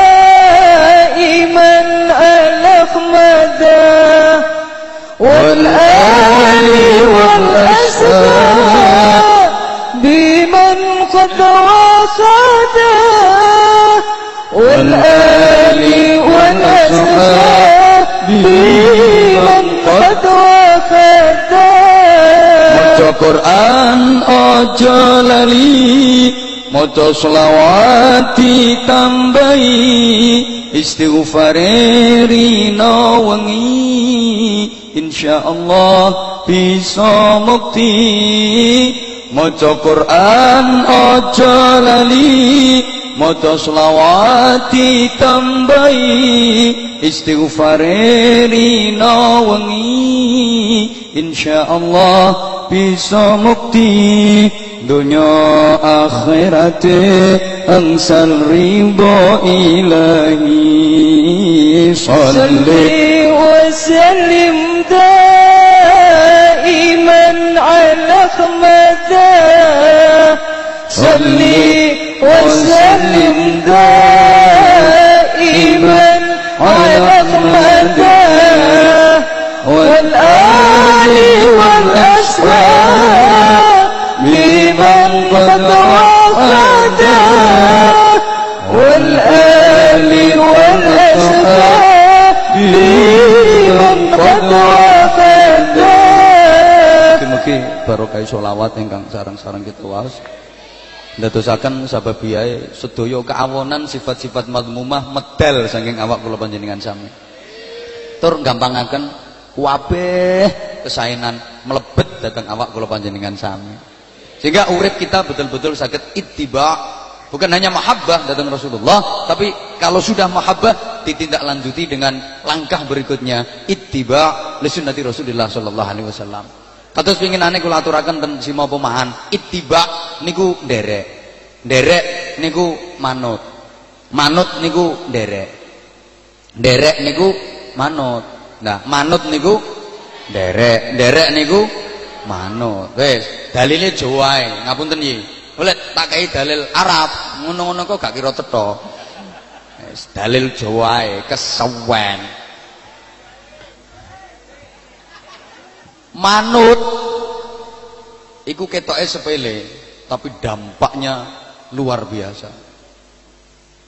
Quran ojo lali. Maca selawati tambahi. Istighfar rino wengi. Insyaallah bisa mukti. Maca Quran ojo lali. Maca selawat ditambahi istighfar rina wengi. Insyaallah bisa mukti. Dunia akhirat angsal ridho ilahi. Salli wa sallim على خمته صلي وسلم دائما على خمته والآل والأصحاب Mugi-mugi barokah sholawat ingkang sarang-sarang kita waos. Ndadosaken sababiyae sedaya keawonan sifat-sifat madmumah medal saking awak kula panjenengan sami. Tur gampangaken kabeh kesainan melebet datang awak kula panjenengan sami. Sehingga urip kita betul-betul sakit ittiba bukan hanya mahabbah datang Rasulullah tapi kalau sudah mahabbah ditindaklanjuti dengan langkah berikutnya ittiba li sunnati Rasulullah sallallahu alaihi wasallam kados pinginane kula aturaken ten sima pemahan ittiba niku nderek nderek niku manut manut niku nderek nderek niku manut Nah, manut niku derek, derek niku manut. Wis, dalile Jawa ae. Ngapunten. Oleh tak dalil Arab, ngono-ngono kok gak kira cetha. Dalil Jawa ae. Manut. Iku ketoke sepele, tapi dampaknya luar biasa.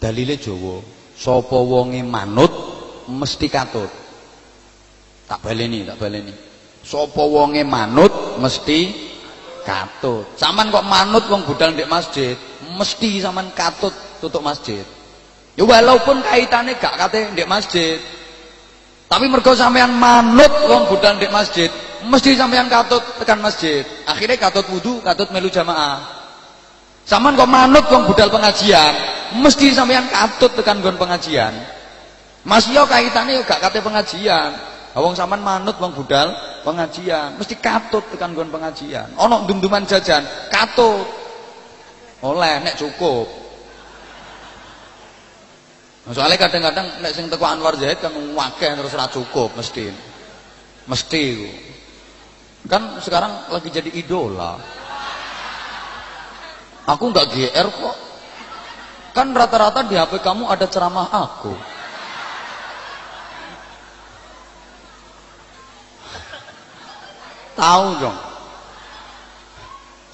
Dalile Jawa, sapa wonge manut mesti katut. Tak baleni tak baleni. Sapa wonge manut mesti katut. Saman kok manut wong budal ndek masjid mesti saman katut tutup masjid. Ya walaupun kaitannya gak kate ndek masjid tapi mergo sampean manut wong budal ndek masjid mesti sampean katut tekan masjid akhirnya katut wudhu katut melu jamaah saman kok manut wong budal pengajian mesti sampean katut tekan gon pengajian masih yo kaitannya gak kate pengajian Wong sampean manut wong budal pengajian, mesti katut tekan gon pengajian. Ana ndum-nduman jajan, katut. Oleh nek cukup. Soalnya kadang-kadang nek sing teko Anwar Zahid kan wakeh terus ora cukup mesti. Mesti. Kan sekarang lagi jadi idola. Aku nggak GR kok. Kan rata-rata di HP kamu ada ceramah aku. Tahu dong.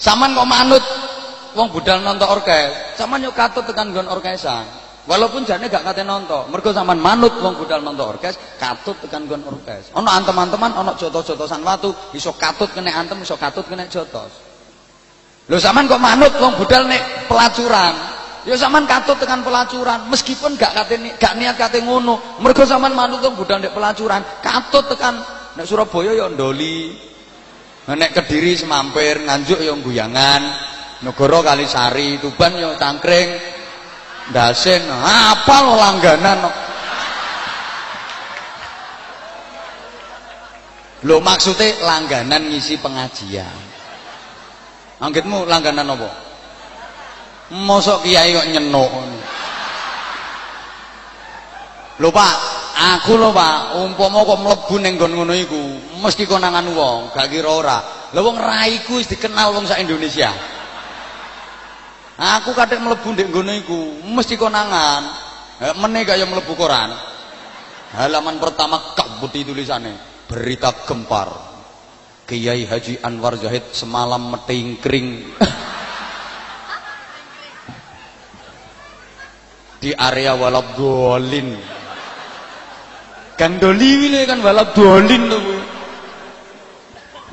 Saman kok manut wong budal nonton orkes, saman yuk katut tekan gon orkesan. Walaupun jane gak kate nonton, mergo saman manut wong budal nonton orkes, katut tekan gon orkes. Ono antem-anteman, ono jotos-jotosan watu, iso katut kena antem, iso katut kena jotos. Lho saman kok manut wong budal nek pelacuran. Ya saman katut tekan pelacuran, meskipun gak kate gak niat kate ngono. Mergo saman manut wong budal nek pelacuran, katut tekan nek Surabaya ya ndoli, Nek Kediri semampir, Nganjuk yang guyangan, Negoro Kalisari, Tuban yang Cangkring, Dasen, apa lo langganan? Lo maksudnya langganan ngisi pengajian. Anggitmu langganan apa? Mosok kiai kok nyenuk. Lho Pak, aku lho Pak, umpama kok mlebu ning nggon ngono iku, mesti konangan wong, gak kira ora. Lha wong raiku dikenal wong sak Indonesia. Aku kadek ndek ngono iku, mesti konangan. Meneh kaya mlebu koran. Halaman pertama putih tulisannya, berita gempar. Kiai Haji Anwar Zahid semalam metingkring. (laughs) di area walab dolin Kang Doli wile kan balap dolin to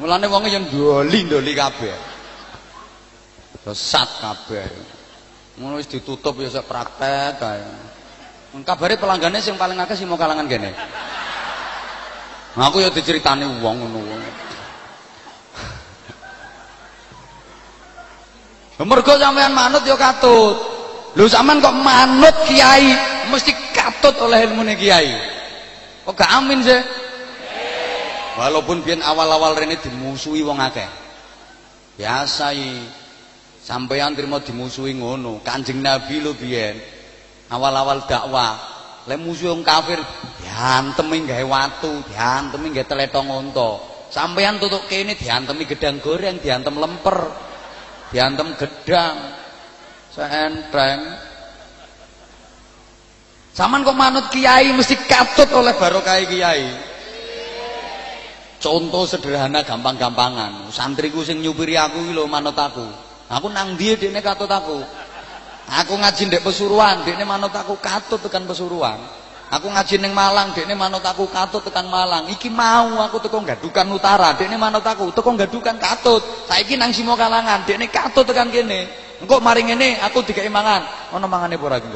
Mulane wong yang ndoli-ndoli kabeh. Sesat kabeh. Ngono wis ditutup ya sak praktek kae. Kabare pelanggannya sing paling akeh sing mau kalangan kene. Nah, aku ya diceritani wong ngono wong. Mergo sampean manut ya katut. Lho sampean kok manut kiai, mesti katut oleh ilmune kiai. Kok gak amin sih? Walaupun biyen awal-awal rene dimusuhi wong akeh. Biasa iki. Sampeyan trimo dimusuhi ngono. Kanjeng Nabi lho biyen awal-awal dakwah. Lek musuh wong kafir diantemi gawe watu, diantemi gawe teletong unta. Sampeyan tutuk kene diantemi gedang goreng, diantem lemper, diantem gedang. Seenteng. Saman kok manut kiai mesti katut oleh barokah kiai. Contoh sederhana gampang-gampangan. Santriku sing nyupiri aku iki manut aku. Aku nang ndi dekne katut aku. Aku ngaji ndek Pesuruan, dekne manut aku katut tekan Pesuruan. Aku ngaji ning Malang, dekne manut aku katut tekan Malang. Iki mau aku teko Gadukan Utara, dekne manut aku teko Gadukan katut. Saiki nang Simo Kalangan, dekne katut tekan kene. Engko mari ngene aku dikeki mangan. Ono mangane apa ora iki,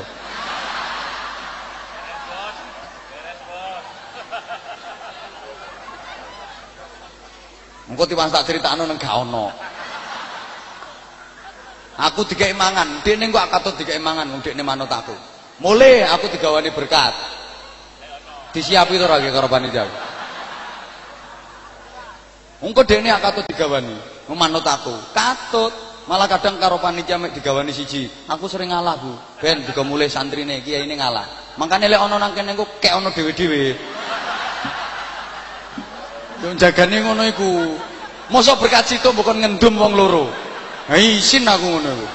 Engko tiwas tak critakno nang gak ono. Aku dikeki mangan, dekne kok katut dikeki mangan wong dekne manut aku. Mulai aku digawani berkat. Disiapi to ora karo panitia. Engko dekne katut digawani, manut aku. Katut. Malah kadang karo panitia mek digawani siji. Aku sering ngalah, Bu. Ben juga mulai santrine kiai ini ngalah. Makanya lek ana nang kene engko kek ana dhewe-dhewe. Yo jagane ngono iku. Mosok berkat situ bukan ngendum wong loro. Ha isin aku ngono iku.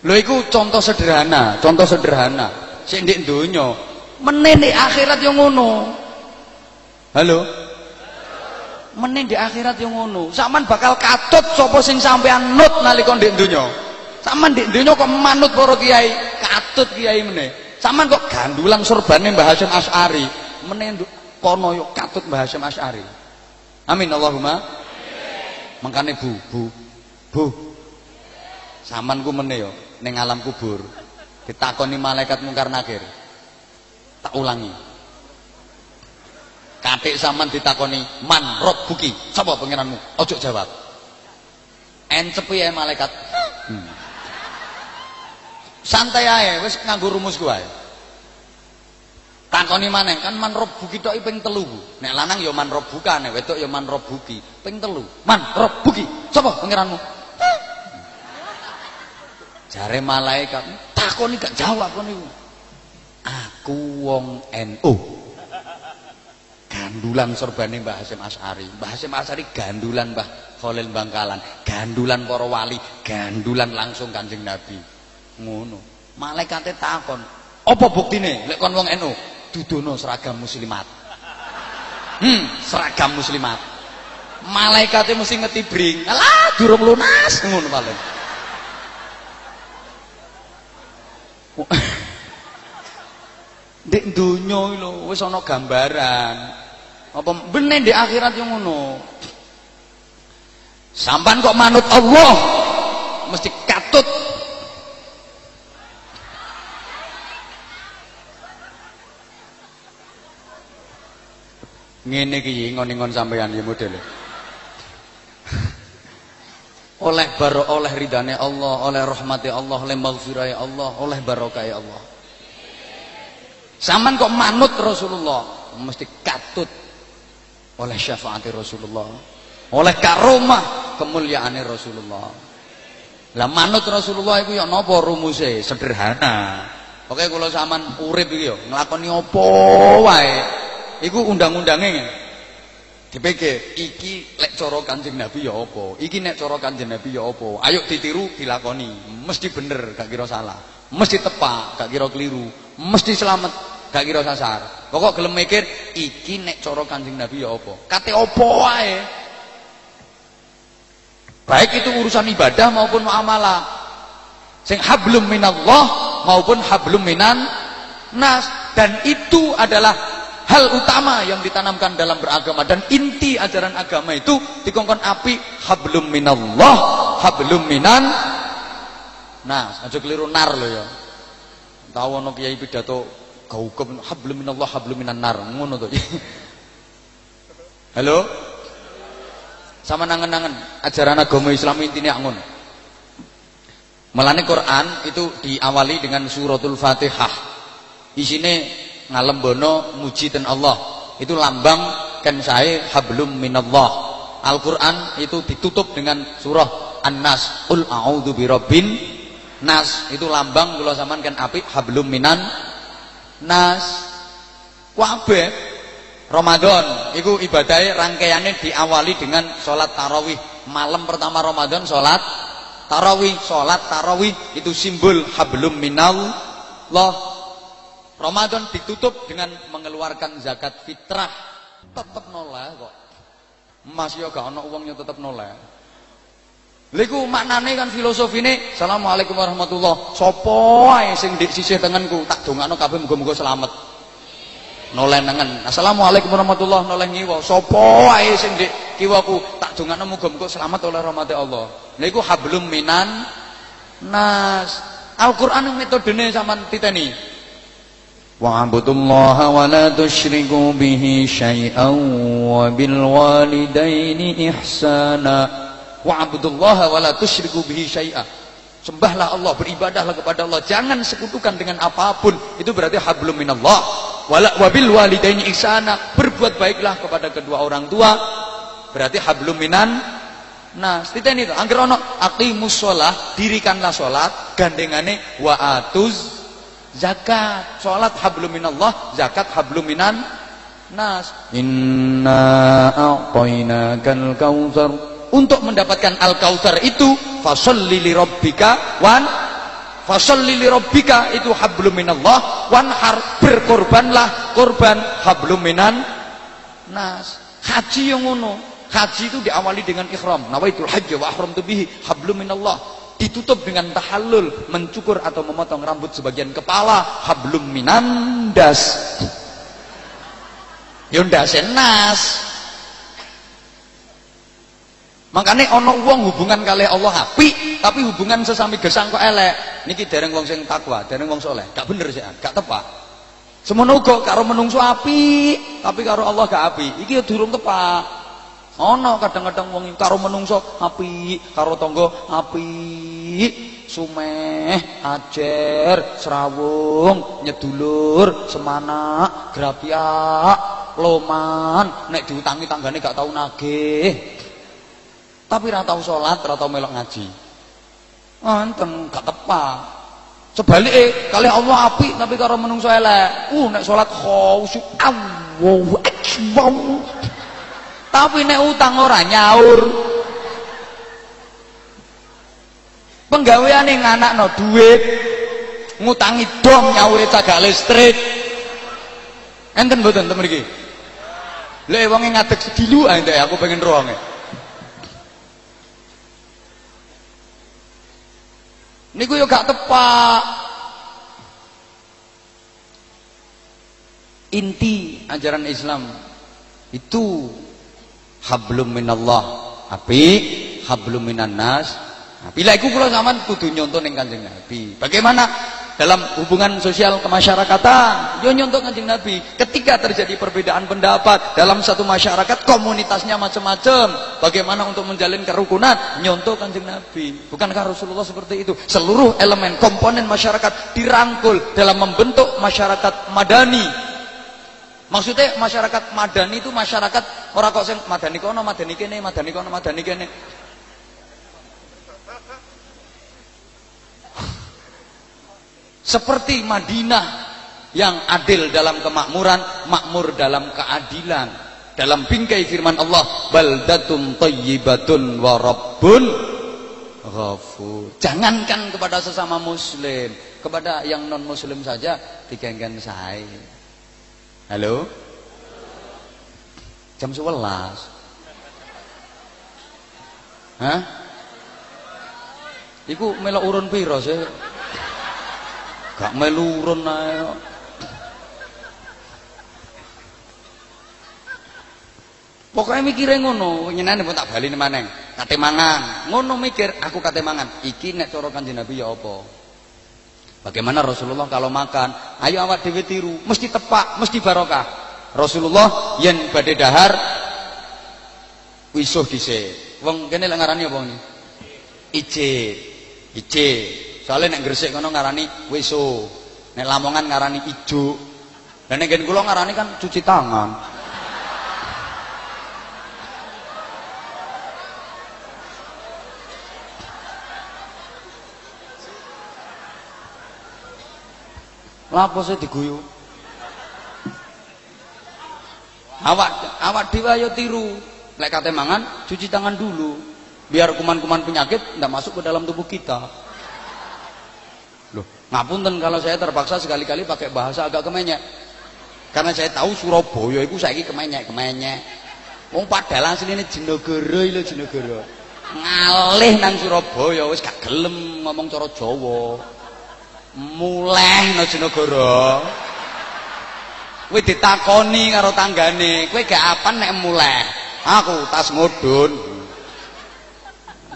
Lho iku contoh sederhana, contoh sederhana. Sik ndek donya, meneh akhirat yo ngono. Halo? Meneh di akhirat yo ngono. Saman bakal katut sapa sing sampean nut nalika ndek donya. Saman ndek donya kok manut para kiai, katut kiai meneh. Saman kok gandulan sorbane Mbah Hasyim Asy'ari, meneh kono yo katut Mbah Hasyim Asy'ari. Amin Allahumma. Mangkane Bu, Bu. Bu. Saman ku meneh yo ning alam kubur. Ditakoni malaikat mungkar nakir. Tak ulangi. Katik saman ditakoni man buki. Sapa pangeranmu? Ojo jawab. Encepi ya malaikat. Hmm. Santai ae, wis nganggo rumus ku. Takoni maneh kan man buki tok ping telu. Nek lanang ya man buka, nek wedok ya man buki ping telu. Man buki, sapa pangeranmu? (laughs) Jare malaikat takoni gak jawab kon niku. Aku wong NU. Gandulan sorbane Mbah Hasim Asy'ari. Mbah Hasim Asy'ari gandulan Mbah Khalil Bangkalan, gandulan para wali, gandulan langsung Kanjeng Nabi ngono malaikate takon apa buktine lek kon wong NU dudono seragam muslimat. Hmm seragam muslimat. Malaikate mesti ngetibring alah durung lunas ngono paling. Dek donya lho wis gambaran. Apa bener di akhirat yang ngono. Sampan kok manut Allah? Mesti katut ngene iki ngon-ngon sampeyan ya model oleh baro oleh ridane Allah oleh rahmati Allah oleh maghfirah Allah oleh barokah Allah. Saman kok manut Rasulullah? Mesti katut oleh syafaat Rasulullah. Oleh karomah kemuliaan Rasulullah. Lah manut Rasulullah itu ya napa rumuse sederhana. Oke kalau saman urip iki ya nglakoni apa wae iku undang-undangnya dipikir iki lek cara kanjeng nabi ya apa? Iki nek cara kanjeng nabi ya apa? Ayo ditiru dilakoni. Mesti bener gak kira salah. Mesti tepak gak kira keliru. Mesti selamat gak kira sasar. Pokok gelem mikir iki nek cara kanjeng nabi ya apa? Kate apa wae? Baik itu urusan ibadah maupun muamalah. Sing hablum minallah maupun hablum minan nas. Dan itu adalah hal utama yang ditanamkan dalam beragama dan inti ajaran agama itu dikongkon api hablum minallah hablum minan nah aja keliru nar lo ya. Tahu ono kiai pidato hukum hablum minallah hablum minan nar. Ngono to. (laughs) Halo? Sama nangen-nangen ajaran agama Islam intinya ngono Melani Quran itu diawali dengan suratul Fatihah. Isine ngalembono muji ten Allah. Itu lambang kan saya hablum minallah. Al-Quran itu ditutup dengan surah An-Nas. Qul a'udhu birabbin Nas. Itu lambang kula sampean kan apik hablum minan Nas. Wabe Ramadan itu ibadahnya rangkaiannya diawali dengan sholat tarawih. Malam pertama Ramadan sholat tarawih. Sholat tarawih itu simbol hablum minallah Ramadan ditutup dengan mengeluarkan zakat fitrah. Tetap noleh kok. Masih gak ana uangnya tetap noleh. Liku maknane kan filosofine Assalamualaikum warahmatullah. Sapa ae sing di sisih tengenku tak dongakno kabeh muga-muga selamat. Noleh nengen. Assalamualaikum warahmatullah noleh ngiwa. Ae sing di kiwaku tak dongakno muga-muga selamat oleh rahmat Allah. Niku hablum minan nas. Al-Qur'an metodene sampean titeni واعبدوا الله ولا تشركوا به شيئا وبالوالدين إحسانا واعبدوا الله ولا تشركوا به شيئا Sembahlah Allah, beribadahlah kepada Allah. Jangan sekutukan dengan apapun. Itu berarti hablum minallah. Wala wabil walidaini ihsana. Berbuat baiklah kepada kedua orang tua. Berarti hablum minan Nah, setiten itu. Angger ono aqimus sholah, dirikanlah sholat, gandengane wa atuz zakat sholat hablum minallah zakat hablum minan nas. Inna a'tainakal kautsar untuk mendapatkan al kautsar itu fasholli li rabbika wan fasholli li rabbika itu hablum minallah wanhar berkorbanlah korban hablum minan nas. Haji yang ngono. Haji itu diawali dengan ikhram nawaitul hajj wa ahramtu bihi hablum minallah ditutup dengan tahallul mencukur atau memotong rambut sebagian kepala hablum minandas yondas nas makanya ono wong hubungan kali Allah api tapi hubungan sesami gesang kok elek. Niki dereng wong sing takwa dereng wong soleh. Gak bener sih gak tepat. Semono uga karo menungso api tapi karo Allah gak api. Iki ya durung tepat ana kadang-kadang wong karo menungso api karo tangga api. Sumeh ajer serawung nyedulur semana grapia loman. Nek diutangi tanggane gak tau nagih. Tapi ra tau salat ra tau melok ngaji. Wonten gak tepat sebaliknya kali Allah api tapi karo menungso elek. Uh nek salat khusyuk Allahu akbar tapi nek utang ora nyaur. Penggaweane nganakno dhuwit, ngutangi dom nyaure cagak listrik. Enten mboten temen iki? Lek wonge ngadeg sedilu ae aku pengen rohonge. Niku yo gak tepak. Inti ajaran Islam itu hablum minallah. Api hablum minan nas. Bila iku kula sampean kudu nyontoh ning Kanjeng Nabi. Bagaimana dalam hubungan sosial kemasyarakatan? Yo nyontoh Kanjeng Nabi. Ketika terjadi perbedaan pendapat dalam satu masyarakat komunitasnya macam-macam bagaimana untuk menjalin kerukunan? Nyontoh Kanjeng Nabi. Bukankah Rasulullah seperti itu. Seluruh elemen komponen masyarakat dirangkul dalam membentuk masyarakat madani Maksudnya masyarakat madani itu masyarakat orang kok sing madani kono, madani kene, madani kono, madani kene. Seperti Madinah yang adil dalam kemakmuran, makmur dalam keadilan. Dalam bingkai firman Allah, baldatun thayyibatun wa rabbun ghafur. Jangankan kepada sesama muslim, kepada yang non muslim saja digenggen saya. Halo? Jam 11. Hah? Iku melok urun piro sih? Gak melu urun ae. Pokoknya mikirnya ngono, winginane pun tak bali maneng. Kate mangan. Ngono mikir, aku kate mangan. Iki nek cara Kanjeng Nabi ya apa? Bagaimana Rasulullah kalau makan? Ayo awak dhewe tiru, mesti tepak, mesti barokah. Rasulullah yen badhe dahar wisuh dhisik. Wong kene lek ngarani apa ini? Ije. Ije. Soalnya nek Gresik ngono ngarani wisuh. Nek Lamongan ngarani ijo. Dan nek kula ngarani kan cuci tangan. Lapo saya diguyu? Awak awak dewa ayo tiru. Lek kate mangan, cuci tangan dulu. Biar kuman-kuman penyakit tidak masuk ke dalam tubuh kita. Loh, ngapunten kalau saya terpaksa sekali-kali pakai bahasa agak kemenyek. Karena saya tahu Surabaya itu saiki kemenyek-kemenyek. Wong padahal asline Jenegara lho Jenegara. Ngalih nang Surabaya wis gak gelem ngomong cara Jawa muleh no Jenegara kowe ditakoni karo tanggane kowe gak apa nek muleh. Aku tas mudun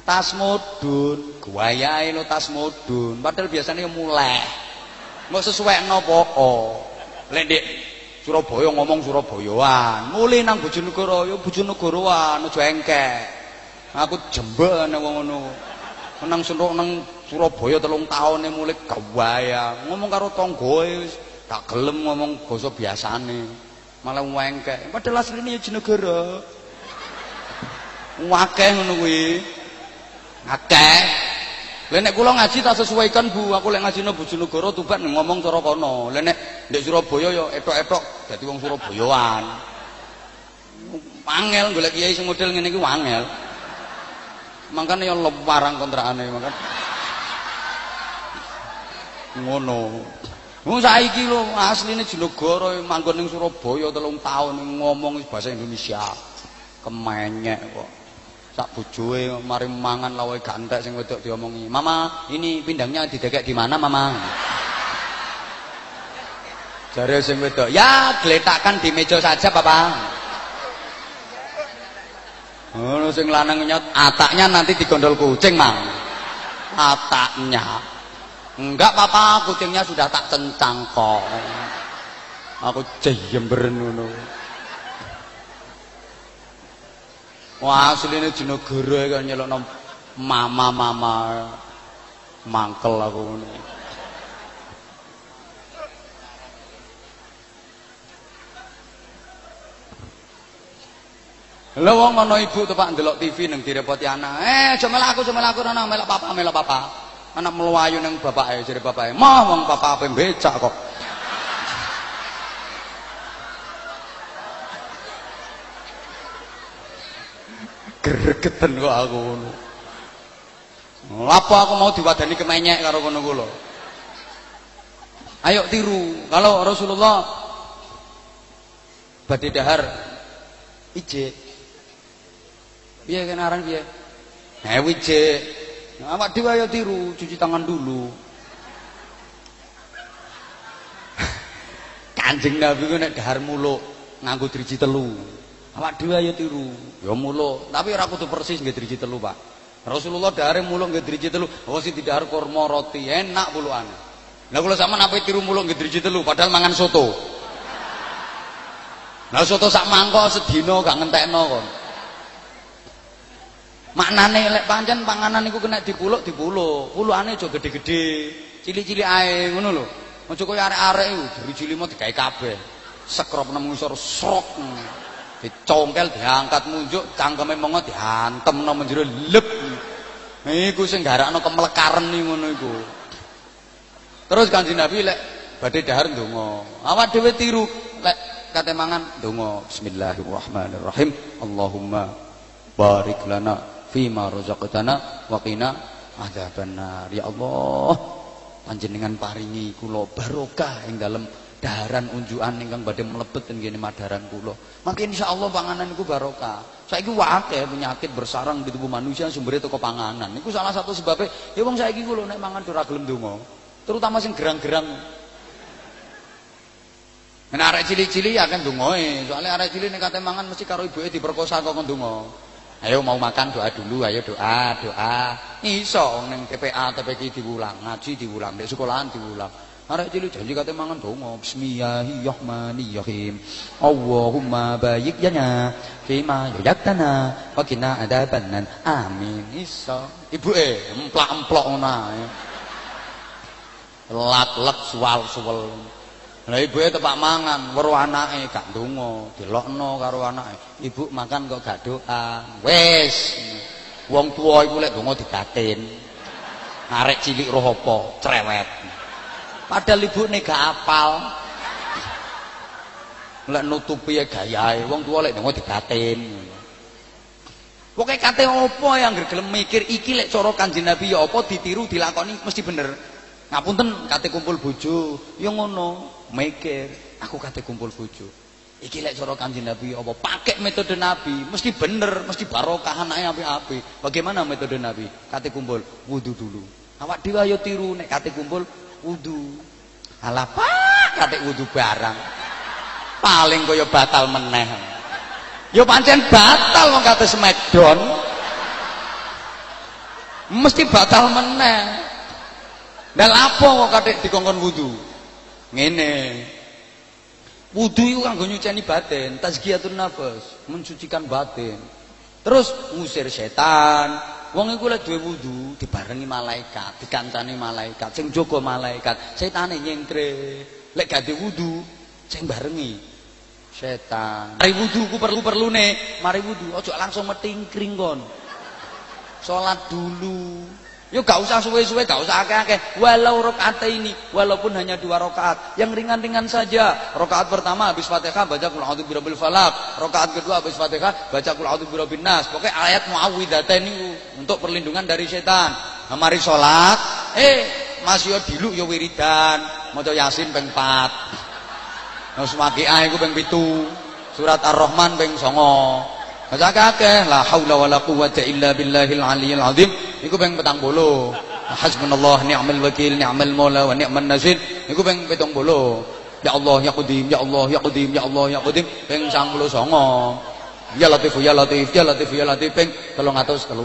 tas mudun guayae lo tas mudun padahal biasanya muleh. Mau sesuai nopo? Lek dik Surabaya ngomong Surabayaan mulih nang Bojonegoro yo Bojonegoran aja engkek. Aku jembek nang wong ngono nang nang Surabaya telung tahun mulai gawaya ngomong karo tonggoe tak gelem ngomong basa biasane. Malah wengkek. Padahal asline ya jenegara. Wakeh ngono kuwi. Akeh lha nek kula ngaji tak sesuaikan Bu. Aku lek ngajine Bojonegoro tubat ngomong cara kono. Lha nek ndek Surabaya ya etok-etok dadi wong Surabayaan angel golek kiai sing model ngene iki wangel makane ya lewarang kontrakane makane ngono Wong saiki lho asline Jenegara manggon ning Surabaya telung tahun ngomong bahasa Indonesia. Kemenyek kok. Sak bojoe mari mangan lawe gantek sing wedok diomongi. "Mama, ini pindangnya didekek di mana, Mama?" Jare sing wedok, "Ya, gletakkan di meja saja, Papa." Ngono sing lanang nyot, "Ataknya nanti digondol kucing, Mang." Ataknya. Enggak papa, kucingnya sudah tak kencang kok. Aku jemberen ngono. Wah, asline jenegara kan nyelokno mama-mama mangkel aku ngono. Lha wong ana ibu tepak ndelok TV ning direpoti anak. Eh, aja aku, aja aku ana melok papa, melok papa. Anak melayu nang bapake jare bapake mah wong bapak apa becak kok. Gregeten kok aku ngono. Apa aku mau diwadani kemenyek karo ngono kula ayo tiru. Kalau Rasulullah badhe dahar ije piye kan aran piye eh ije Awak dhewe ayo tiru, cuci tangan dulu. (laughs) Kanjeng Nabi ku nek dahar muluk nganggo driji telu. Awak dhewe ayo tiru, ya muluk, tapi ora kudu persis nggih driji telu, Pak. Rasulullah dahare muluk nggih driji telu, oh sing didahar kurma roti, enak mulukane. Lah kula sampean apa tiru muluk nggih driji telu padahal mangan soto. Lah soto sak mangkok sedina gak ngentekno kon. Maknane lek pancen panganan iku kena dipuluk dipuluk. Pulukane aja gede-gede. Cili-cili ae ngono lho. Aja koyo arek-arek iku dari digawe kabeh. Sekrop nang ngisor srok. Dicongkel diangkat munjuk cangkeme mongo diantem nang njero lep. Iku sing garakno kemlekaren ngono iku. Terus kanjeng Nabi lek badhe dahar ndonga. Awak dhewe tiru lek kate mangan ndonga. Bismillahirrahmanirrahim. Allahumma barik lana fima razaqtana wa qina adzabannar ya Allah panjenengan paringi kula barokah ing dalem daharan unjukan ingkang badhe mlebet ing kene madaran kula mangke insyaallah panganan iku barokah saiki akeh penyakit bersarang di tubuh manusia sumbernya teko panganan iku salah satu sebabnya ya wong saiki ku lho nek mangan ora gelem donga terutama sing gerang-gerang Nek arek cilik-cilik ya kan dongoe. Soalnya arek cilik nek kate mangan mesti karo ibuke diperkosa kok ndonga. Ayo mau makan doa dulu, ayo doa, doa. Iso ning TPA, TPK diulang, ngaji diulang, nek sekolahan diulang. Arek cilik janji kate mangan donga. Bismillahirrahmanirrahim. Allahumma bayyik lana fima yaktana wa qina adzabannar. Amin. Iso. Ibuke emplak-emplok ngono ae. Lat-lat suwal-suwel. Lah ibuke tepak mangan, weruh anake gak ndonga, delokno karo anake. Ibu makan kok gak doa. Wis. Wong tuwa iku lek ndonga dibatin. Arek cilik roh apa? Cerewet. Padahal ibune gak apal. Lek nutupi gayahe, wong tuwa lek ndonga dibatin. Pokoke kate apa yang gelem mikir iki lek cara Kanjeng Nabi ya apa ditiru dilakoni mesti bener. Ngapunten kate kumpul bojo, ya ngono, mikir, aku kate kumpul bojo. Iki lek cara Kanjeng Nabi apa pakai metode Nabi, mesti bener, mesti barokah anake apik-apik. Bagaimana metode Nabi? Kate kumpul wudu dulu. Awak dhewe ayo tiru nek kate kumpul wudu. Alah pak kate wudu barang. Paling kaya batal meneh. Ya pancen batal wong kate smackdown. Mesti batal meneh. Lah apa kok katik dikongkon wudu? Ngene. Wudu itu kanggo nyuceni batin, tazkiyatun nafas, mensucikan batin. Terus ngusir setan. Wong iku lek duwe wudu dibarengi malaikat, dikancani malaikat, sing jaga malaikat, setane nyengkre. Lek duwe wudu, sing barengi setan. Mari wudu ku perlu-perlune, mari wudu aja langsung metingkring kon. Salat dulu. Yuk gak usah suwe-suwe, gak usah akeh-akeh. Walau rokaat ini, walaupun hanya dua rokaat, yang ringan-ringan saja. Rokaat pertama habis fatihah baca kul a'udzu birabbil falak. Rokaat kedua habis fatihah baca kul a'udzu birabbin nas. Pokoknya ayat muawwidzatain itu untuk perlindungan dari setan. Nah, mari sholat, eh masih yo dilu yo wiridan, maca yasin peng 4. Nah, semakiah iku peng 7. Surat Ar-Rahman peng 9. Baca akeh la haula wala quwwata illa billahil aliyil azim. Iku ping 40. Hasbunallah ni'mal wakil ni'mal maula wa ni'man nasir. Iku ping 70. Ya Allah ya Qadim ya Allah ya Qadim ya Allah ya Qadim ping 99. Ya Latif ya Latif ya Latif ya Latif ping 313.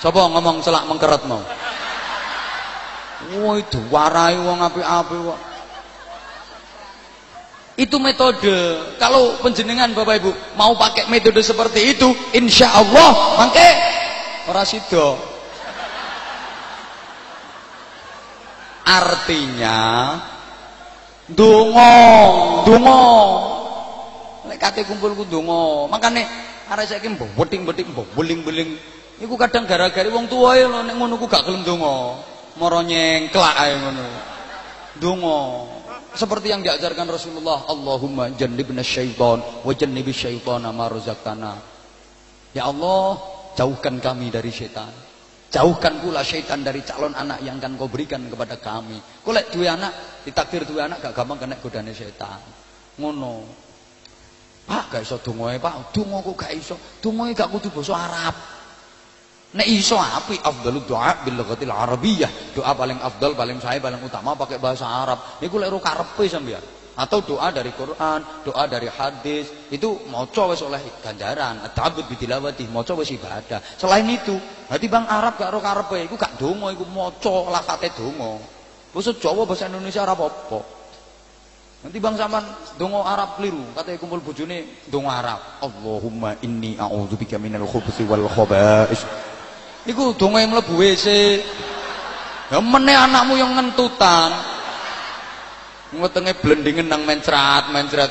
Sapa ngomong celak mengkeret mau? Woi diwarai wong apik-apik kok. Itu metode. Kalau penjenengan Bapak Ibu mau pakai metode seperti itu, insya Allah mangke ora sido. Artinya donga, donga. Lek kate kumpul ku donga. Makane arek saiki mbeting-beting, beling-beling. Iku kadang gara-gara wong tuwae lho nek ngono ku gak gelem donga. Mara nyengklak ae ngono. Donga seperti yang diajarkan Rasulullah Allahumma jannibna syaitan wa jannibi syaitana ma razaqtana Ya Allah jauhkan kami dari syaitan jauhkan pula syaitan dari calon anak yang akan kau berikan kepada kami. Kau dua anak ditakdir dua anak gak gampang kena godane syaitan ngono. Pak gak iso dongoe Pak. Dongo kok gak iso. Dongoe gak kudu basa Arab. Nek iso api afdalud doa bil lughatil arabiyyah. Doa paling afdal, paling sahih, paling utama pakai bahasa Arab. Niku lek ro karepe. Atau doa dari Quran, doa dari hadis, itu maca wis oleh ganjaran. Ta'abbud bitilawati, maca wis ibadah. Selain itu, hati bang Arab gak ro karepe, iku gak donga, iku maca lafate donga. Basa Jawa bahasa Indonesia ora apa-apa. Nanti bang zaman dongo Arab keliru, katanya kumpul bojone dongo Arab. Allahumma inni a'udzubika minal khubuthi wal khaba'is. Iku donga yang mlebu WC. Ya meneh anakmu yang ngentutan. Ngwetenge blendingen nang mencrat, mencrat.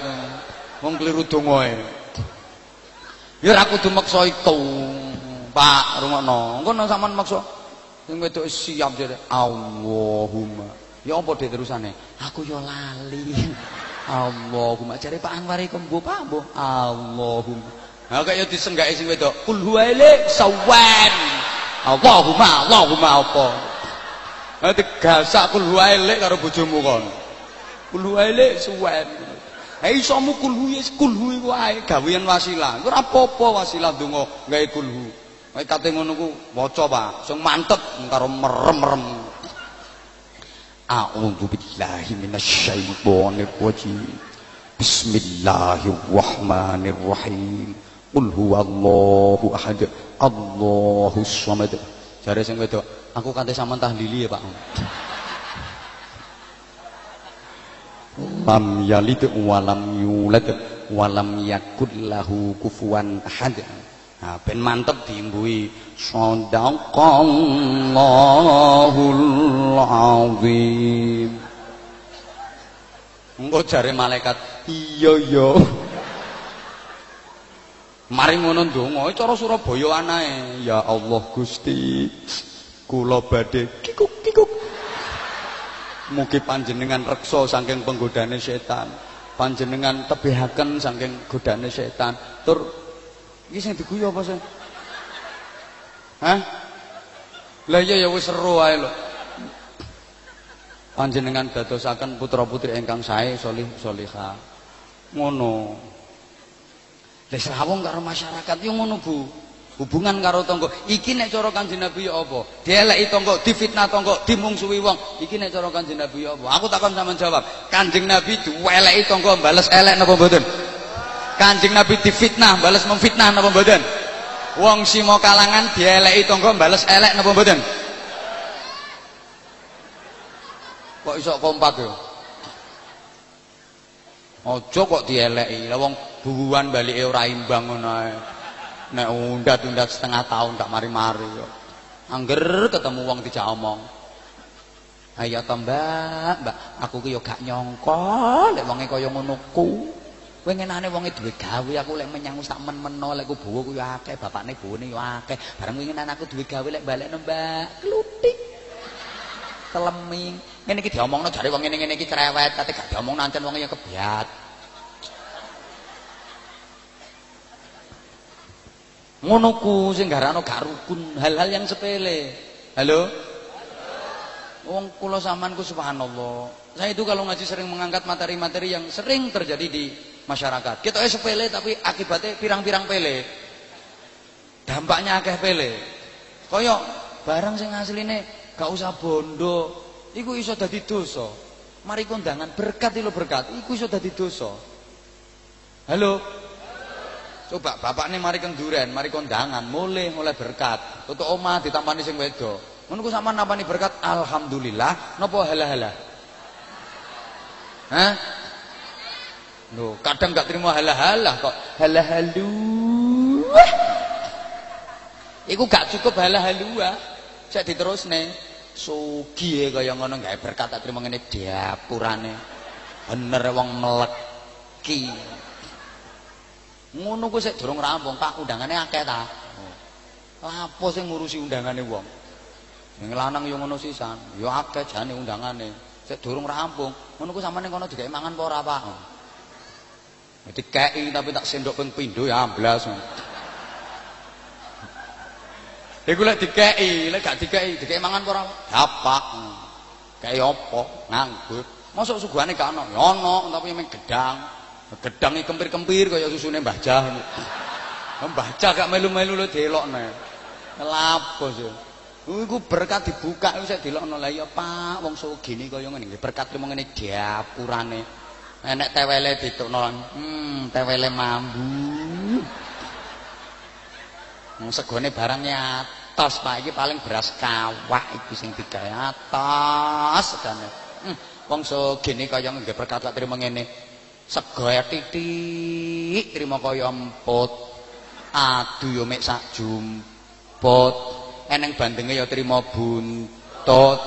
Wong keliru dongae. Ya ora kudu maksa itu. Pak, rungokno. Engko nang sampean maksa sing wedok siap jare Allahumma. Ya apa dek terusane? Aku yo lali. (laughs) Allahumma jare Pak Anwar iku mbuh Pak mbuh. Allahumma. Ha kaya disenggake sing wedok. Kul huwaile sawan. Allahumma Allahumma apa nanti gasak kul huwaile karo bojomu kon kul huwaile suwen ha isomu kul huwaile kul huwaile wae gawean wasilah ora apa-apa wasilah donga gawe kul hu Kayak kate ngono ku waca Pak, sing mantep karo merem-merem. A'udzu billahi minasyaitonir rajim. Bismillahirrahmanirrahim. Qul huwallahu ahad. Allahus samad. Jare sing wedok, aku kate sampean tahlili ya, Pak. Lam yalid walam yulad walam yakul lahu kufuwan ahad. Nah, ben mantep diimbui Sadaqallahul azim. Engko jare malaikat, iya iya. Mari ngono ndonga cara Surabaya anae. Ya Allah Gusti, kula badhe kikuk kikuk. Mugi panjenengan reksa saking penggodane setan. Panjenengan tebihaken saking godane setan. Tur iki sing diguyu apa sih? Hah? Lah iya ya wis seru ae lho. Panjenengan dadosaken putra-putri ingkang sae solih solihah. Ngono. Lah srawung karo masyarakat yo ngono Bu. Hubungan karo tangga. Iki nek cara Kanjeng Nabi ya apa? Dieleki tangga, difitnah tangga, dimungsuhi wong. Iki nek cara Kanjeng Nabi ya apa? Aku takon sampean jawab. Kanjeng Nabi dieleki tangga bales elek napa mboten? Kanjeng Nabi difitnah bales memfitnah napa mboten? Wong simo kalangan dieleki tangga bales elek napa mboten? Kok iso kompak yo? Aja kok dieleki. Lah wong buwan balike ora imbang ngono ae. Nek undat-undat setengah tahun tak mari-mari yo. Angger ketemu wong dijak omong. Ayo to Mbak, Mbak, aku ki yo gak nyangka lek wonge kaya ngono ku. Kowe ngenane wonge duwe gawe, aku lek menyang sak men-meno lek ku bowo ku yo akeh, bapakne bone yo akeh. Bareng ngenane aku duwe gawe lek balekno Mbak, klutik. Teleming. Ngene iki diomongno jare wong ngene-ngene iki cerewet, kate gak diomongno ancen wonge yo kebiat. Ngono ku sing garano gak rukun. Hal-hal yang sepele. Halo? Wong kula sampean ku subhanallah. Saya itu kalau ngaji sering mengangkat materi-materi yang sering terjadi di masyarakat. Kita sepele tapi akibatnya pirang-pirang pele. Dampaknya akeh pele. Kaya barang sing asline gak usah bondo iku iso dadi dosa. Mari kondangan berkat berkat iku iso dadi dosa. Halo Coba bapak nih mari kenduren, mari kondangan, mulai mulai berkat. Tutuk omah ditampani sing wedo. Ngono ku sampean nampani berkat, alhamdulillah. Napa halah-halah? Hah? Loh, kadang gak terima halah-halah kok. Halah-halu. Iku gak cukup halah-halu ah. Saya diterusne. Sugi e kaya ngono gawe berkat tak terima ngene diapurane. Bener wong meleki. Ngono ku sik durung rampung Pak undangane akeh ta apa sing ngurusi undangane wong sing lanang yo ngono sisan yo akeh jane undangane sik durung rampung ngono ku sampeyan kono digawe mangan apa ora Pak dikei tapi tak sendok ping pindho ya amblas Iku lek dikei, lek gak dikei, dikei mangan apa ora? Dapak. Kayak apa? Nganggur. Mosok suguhane gak ono? Ya ono, tapi mung gedang. Gedang iki kempir-kempir kaya susune Mbah Jah. Mbah Jah gak melu-melu lho delokne. Lapo sih. Iku berkat dibuka sik delokno lah ya Pak, wong sugih kaya ngene berkat mung ngene diapurane. Enek tewele ditukno. Hmm, tewele mambu. Wong segone barangnya atas Pak iki paling beras kawak iki sing digawe atas sedane. Hmm, wong sugih kaya ngene berkat lak trimo. Sego titik trimo kaya emput. Adu yo mek sak jumput. Eneng bandenge ya trimo buntut.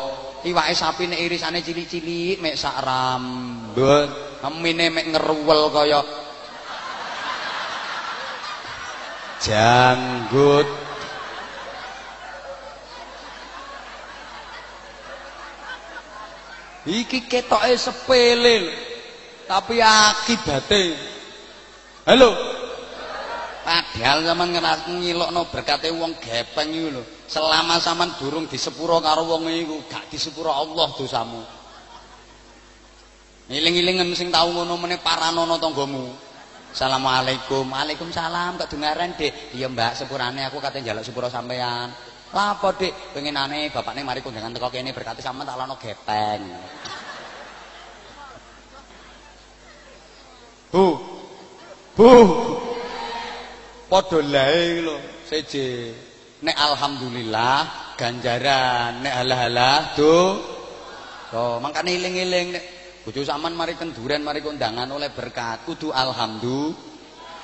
Iwake sapi nek irisane cilik-cilik mek sak rambut. Emine mek ngeruwel kaya janggut. Iki ketoke sepele lho tapi akibate. Halo. Padahal zaman ngilokno berkate wong gepeng iku lho. Selama zaman durung disepuro karo wong iku gak disepuro Allah dosamu. Ngiling-ilingen sing tau ngono meneh paranono tanggamu Assalamualaikum. Waalaikumsalam kok dengaren Dik? Iya Mbak sepurane aku kate njaluk sepuro sampean. Lah apa Dik? Pengenane bapakne mari kundangan teko kene berkati sampean tak lono gepeng. Bu. Bu. Padha lae lho, seje. Nek alhamdulillah ganjaran, nek halah-halah do. Oh, mangkane eling-eling nek bojo sampean mari kenduren, mari kondangan oleh berkat, kudu alhamdulillah.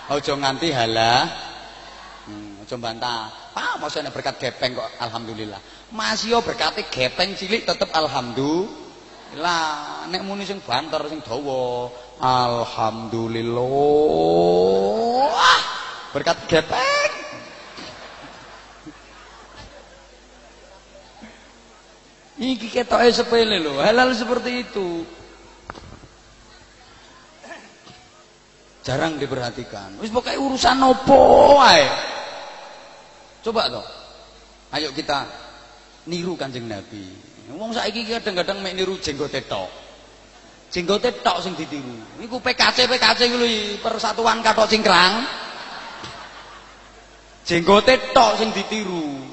Aja nganti halah. Hmm, aja bantah. Ah, maksudnya berkat gepeng kok alhamdulillah. Masih yo berkate gepeng cilik tetep alhamdulillah. Nek muni sing banter sing dawa, alhamdulillah. Berkat gepeng. Iki ketoke sepele lho, halal seperti itu. Jarang diperhatikan. Wis pokoke urusan opo wae. Coba toh. Ayo kita niru Kanjeng Nabi. Wong saiki kadang-kadang mek niru jenggote. Jenggote tok sing ditiru. Iku PKC PKC lho Persatuan Kathok Cingkrang. Jenggote tok sing ditiru.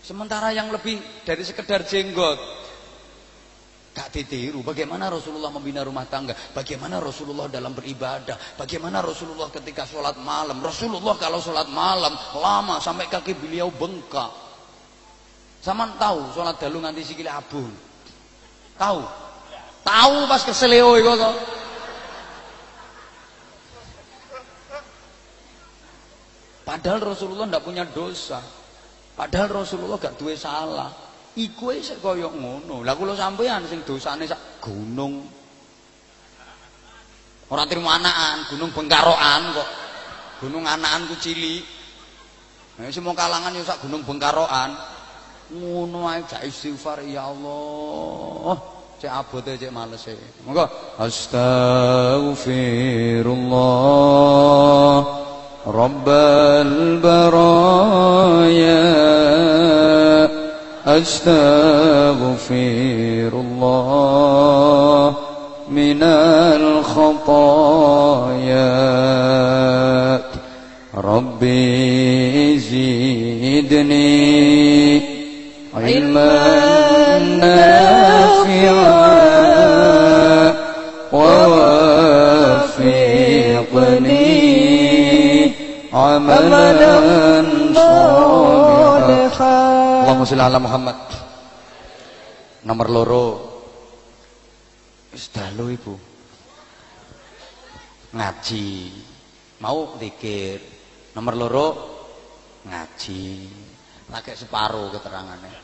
Sementara yang lebih dari sekedar jenggot. Gak ditiru. Bagaimana Rasulullah membina rumah tangga? Bagaimana Rasulullah dalam beribadah? Bagaimana Rasulullah ketika sholat malam? Rasulullah kalau sholat malam Lama sampai kaki beliau bengkak. Sama tahu sholat dalu nganti sikile abun Tahu Tahu pas keseleo itu kok Padahal Rasulullah tidak punya dosa Padahal Rasulullah gak duwe salah. Iku sik kaya ngono. Lah kula sampean sing dosane sak gunung. Ora trimo anakan, gunung Bengkaroan kok. Gunung anakan ku cilik. Nah, semua kalangan yo sak gunung Bengkaroan. Ngono ae jak istighfar ya Allah. Cek abote cek malese. Monggo astagfirullah. رب البرايا أستغفر الله من الخطايا ربي زدني علما نافعا amalan salihah Allahumma sholli ala Muhammad nomor loro wis dalu ibu ngaji mau dikir nomor loro ngaji lagi separuh keterangannya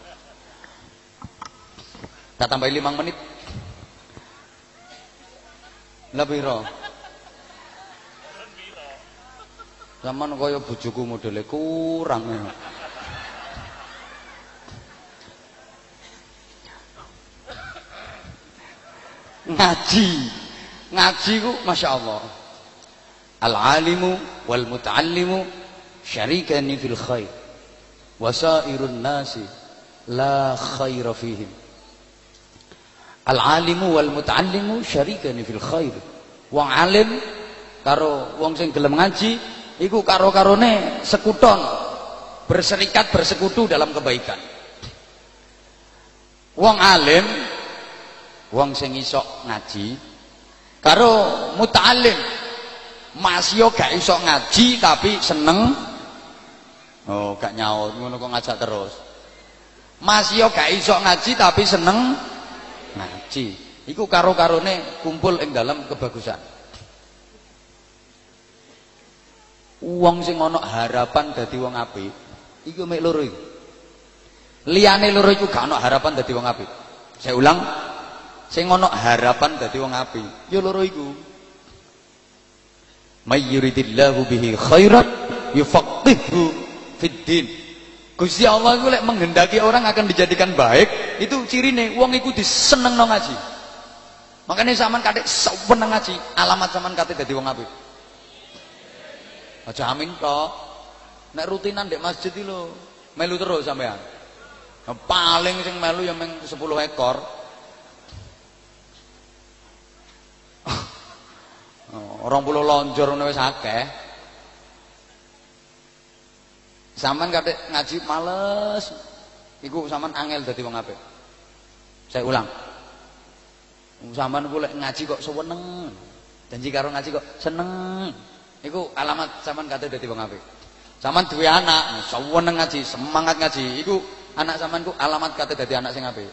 tak tambahin lima menit lebih roh Zaman kaya bojoku modele kurang. Ngaji. Ngaji ku Masya Allah. Al-alimu wal muta'allimu syarikani fil khair. Wasairun nasi la khaira fihim. Al-alimu wal muta'allimu syarikani fil khair. Wong alim karo wong sing gelem ngaji iku karo-karone sekuton berserikat bersekutu dalam kebaikan wong alim wong sing iso ngaji karo muta'alim masih gak iso ngaji tapi seneng oh gak nyaut ngono kok ngajak terus masih gak iso ngaji tapi seneng ngaji iku karo-karone kumpul ing dalam kebagusan Wong sing ana harapan dadi wong apik, iku mek loro iku. Liyane loro iku gak ana harapan dadi wong apik. Saya ulang, sing ana harapan dadi wong apik, ya loro iku. May yuridillahu bihi khairan yufaqihu fid din. Gusti Allah itu lek menghendaki orang akan dijadikan baik, itu cirine wong iku disenengno ngaji. Makanya zaman kadek seneng ngaji, alamat zaman kate dadi wong apik. Aja amin tok. Nek rutinan dek masjid lho, melu terus sampean. Nah, paling sing melu ya meng 10 ekor. (laughs) Orang puluh lonjor wis akeh. Zaman kate ngaji males. Iku zaman angel dadi wong apik. Saya ulang. Zaman ku lek ngaji kok seneng. Janji karo ngaji kok seneng. Iku alamat zaman kate dadi wong apik. Zaman duwe anak, seneng ngaji, semangat ngaji. Iku anak zaman ku alamat kate dadi anak sing apik.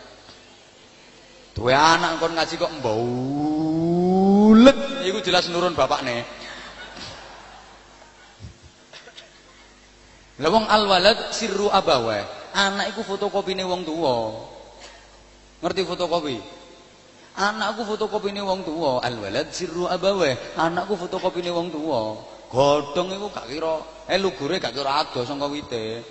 Duwe anak kon ngaji kok mbaulet, iku jelas nurun bapakne. Lah wong alwalad sirru abawa. Anak iku fotokopine wong tuwa. Ngerti fotokopi? Anakku fotokopine wong tuwa. Alwalad sirru abawa. Anakku fotokopine wong tuwa. Godhong iku gak kira eh lugure gak kira ado saka wite.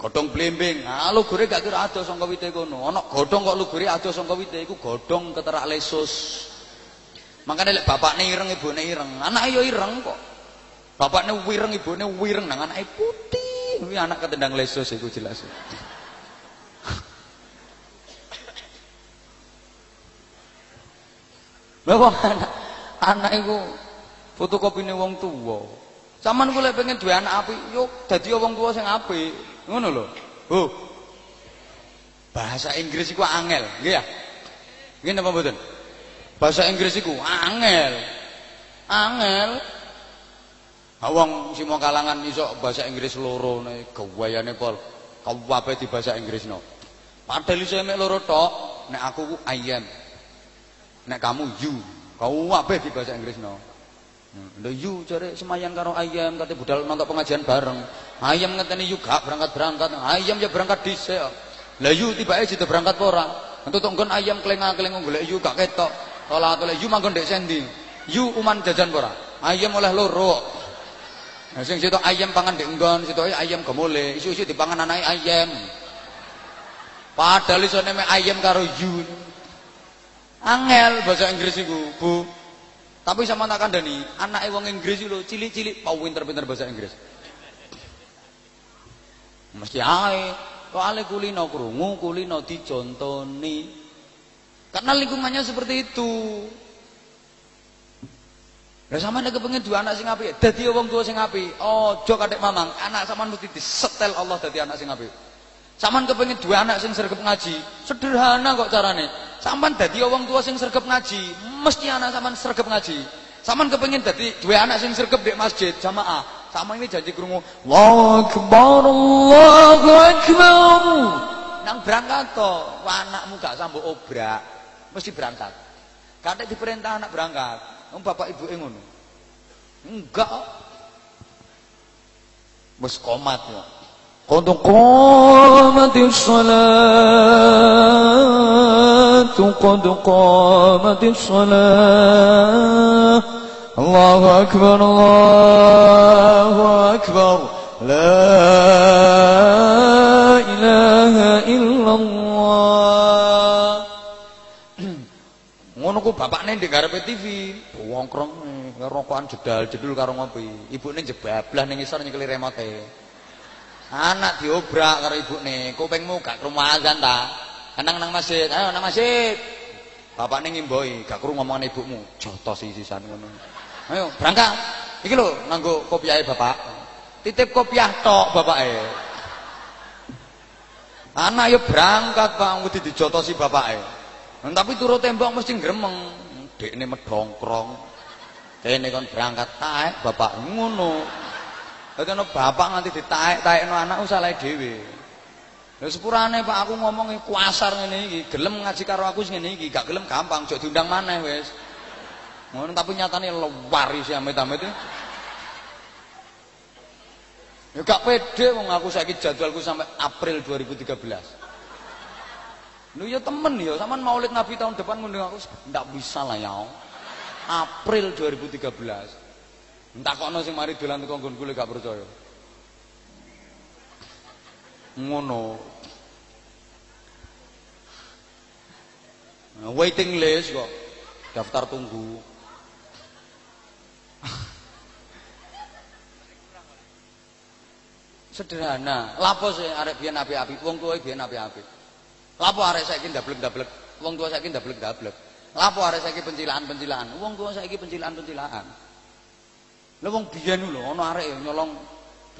Godhong blimbing. Ah lugure gak kira ado saka wite kono. Ana godhong kok lugure ado saka wite iku godhong keterak lesus. Makanya lek bapakne ireng ibune ireng, anake yo ireng kok. Bapakne wireng ibune wireng nang anake putih. Kuwi anak ketendang lesus iku jelas. Lha anak anak iku fotokopine wong tuwa. Saman ku lek pengen duwe anak apik, yo dadi wong tuwa sing apik. Ngono lho. Oh. Bahasa Inggris iku angel, nggih ya? Nggih napa mboten? Bahasa Inggris iku angel. Angel. Wong simo kalangan iso bahasa Inggris loro ne gawayane pol. Kabeh di bahasa Inggrisno. Padahal iso mek loro tok, nek aku ku I am. Nek kamu you. Kabeh di bahasa Inggrisno. Hmm. Lho you jare semayan karo ayam kate budal nonton pengajian bareng. Ayam ngeteni you gak berangkat-berangkat. Ayam ya berangkat dhisik. Lah you tibake sida berangkat apa ora? Entuk nggon ayam klenga-klengo golek you gak ketok. Salat oleh you manggon ndek sendi. You uman jajan apa ora? Ayam oleh loro. Nah, sing situ ayam pangan di enggon, situ ayam gemole, isu-isu dipangan anake ayam. Padahal iso neme ayam karo you. Angel bahasa Inggris iku, Bu. Tapi sama tak kandani, anake wong Inggris lho cilik-cilik pau pinter-pinter bahasa Inggris. Mesti ae, ale kulino krungu, kulino dicontoni. Karena lingkungannya seperti itu. Lah sampean nek kepengin duwe anak sing apik, dadi wong tuwa sing apik. Aja kathek mamang, anak sampean mesti disetel Allah dadi anak sing apik. Sampean kepengin duwe anak sing sregep ngaji, sederhana kok carane. Sampean dadi wong tua sing sregep ngaji, mesti anak sampean sregep ngaji. Sampean kepengin dadi duwe anak sing sregep di masjid jamaah. Sama ini janji krungu, Allahu Akbar, Allahu Akbar. Nang berangkat to, anakmu gak sambut obrak, mesti berangkat. Kadek diperintah anak berangkat, Om bapak ibu ngono. Enggak. bos komat ya. Qad qamatis salatu komat di sholat. Allahu akbar Allahu akbar. La ilaha Ngono ku bapakne ndek garepe TV, wongkrong rokokan jedal jedul karo ngopi. Ibune jebablah ning isor nyekeli remote. Anak diobrak karo ibune, kupingmu gak krungu azan ta? Enang nang masjid, ayo nang masjid. Bapakne ngimboi, gak krungu ngomongan ibumu, jotos sisisan ngono. Ayo berangkat. Iki lho nganggo kopiahe bapak. Titip kopiah tok bapake. Anak yo berangkat Pak, kudu dijotosi bapake. Nah, tapi turut tembok mesti gremeng. Dekne medongkrong. Kene kon berangkat taek bapak ngono. Dadi ana bapak nganti ditaek-taekno anak usalahe dhewe. Lha sepurane Pak aku ngomong kuasar ngene iki, gelem ngaji karo aku sing ngene iki, gak gelem gampang, jok diundang maneh wis. Ngono tapi nyatane luar isi amit-amit. Ya gak pede wong aku saiki jadwalku sampai April 2013. Lu ya temen ya, sampean Maulid Nabi tahun depan ngundang aku ndak bisa lah ya. April 2013. Entah kok sing mari dolan teko nggonku gak percaya. Ngono. Nah, waiting list kok. Daftar tunggu. Sederhana. Lapo sih arek biyen api-api, wong tuwa biyen api-api. Lapo arek saiki ndablek-ndablek, wong tua saiki ndablek-ndablek. Lapo arek saiki pencilaan-pencilaan, wong tua saiki pencilaan-pencilaan. Lha wong biyen lho ana arek nyolong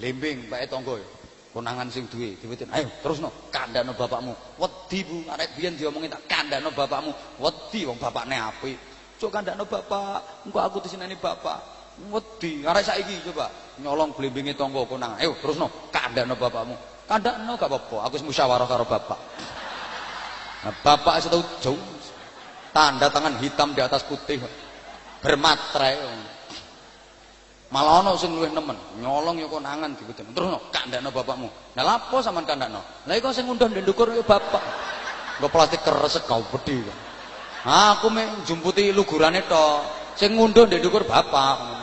blembing pake tangga ya. konangan sing duwe diwitin ayo terusno kandhano bapakmu. Wedi Bu. Arek biyen diomongi tak kandhano bapakmu. Wedi wong bapakne apik. Cuk kandhano bapak. Engko aku diseneni bapak. Wedi. Arek saiki coba nyolong blimbinge tangga konangan. Ayo terusno kandhano bapakmu. Kandhano gak apa-apa. Aku wis musyawarah karo bapak bapak jauh. Tanda tangan hitam di atas putih. Bermatre malah ana sing luwih nemen. Nyolong ya konangan dibutuh terus no kandakno bapakmu. Nah lapo sampean kandakno lha iku sing ngundang ndek ndukur ya bapak. Nggo plastik keresek kau pedhi ah, aku mek jumputi lugurane to sing ngunduh ndek ndukur bapak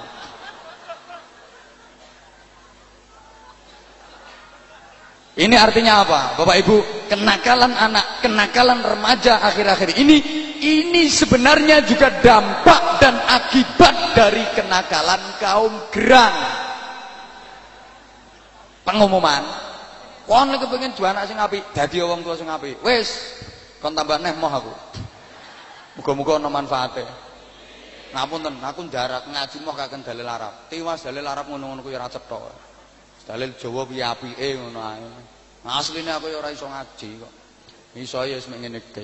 Ini artinya apa? Bapak Ibu, kenakalan anak, kenakalan remaja akhir-akhir ini ini sebenarnya juga dampak dan akibat dari kenakalan kaum gerang. Pengumuman, kon lagi pengen jual anak sing apik, dadi wong tua sing apik. Wis, kon tambah neh moh aku. Muga-muga ana manfaate. Ngapunten, aku jarak ngaji moh kakek dalil Arab. Tiwas dalil Arab ngono-ngono kuwi ora. Dalil Jawa piye apike ngono ae. Asline aku ya ora iso ngaji kok. Iso ya wis ngene iki.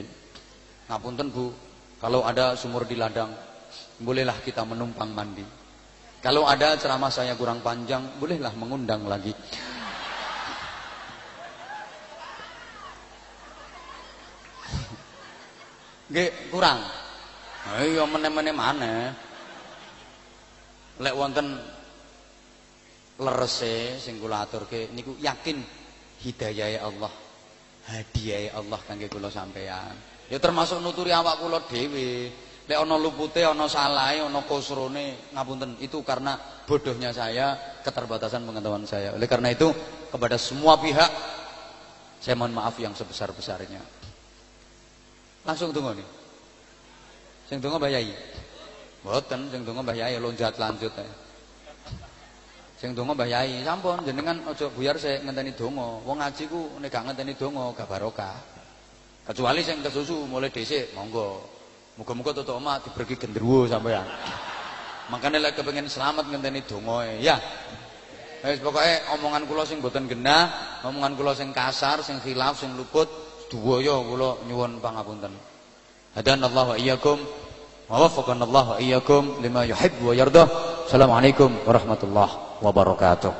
Ngapunten Bu, kalau ada sumur di ladang, bolehlah kita menumpang mandi. Kalau ada ceramah saya kurang panjang, bolehlah mengundang lagi. Nggih, kurang. Ayo meneh-meneh mana? Lek wonten lerese sing kula aturke niku yakin hidayah Allah, hadiah Allah kangge kula sampean. Ya termasuk nuturi awak kula dhewe. Lek ana lupute, ana salahe, ana kosrone, ngapunten. Itu karena bodohnya saya, keterbatasan pengetahuan saya. Oleh karena itu, kepada semua pihak saya mohon maaf yang sebesar-besarnya. Langsung tunggu nih. Sing tunggu Mbah Yai. Mboten, sing tunggu Mbah Yai lonjat lanjut. Sing donga Mbah Yai, sampun jenengan aja buyar sik ngenteni donga. Wong ngaji ku nek gak ngenteni donga gak barokah. Kecuali sing kesusu mulai dhisik, monggo. Muga-muga tutuk omah diberi genderuwo sampean. Makanya lek kepengin selamat ngenteni dongae, ya. Wis pokoke omongan kula sing boten genah, omongan kula sing kasar, sing khilaf, sing luput, duwaya kula nyuwun pangapunten. Hadanallahu wa iyyakum wa waffaqanallahu wa iyyakum lima yuhibbu wa yardah. Assalamualaikum warahmatullahi wabarakatuh.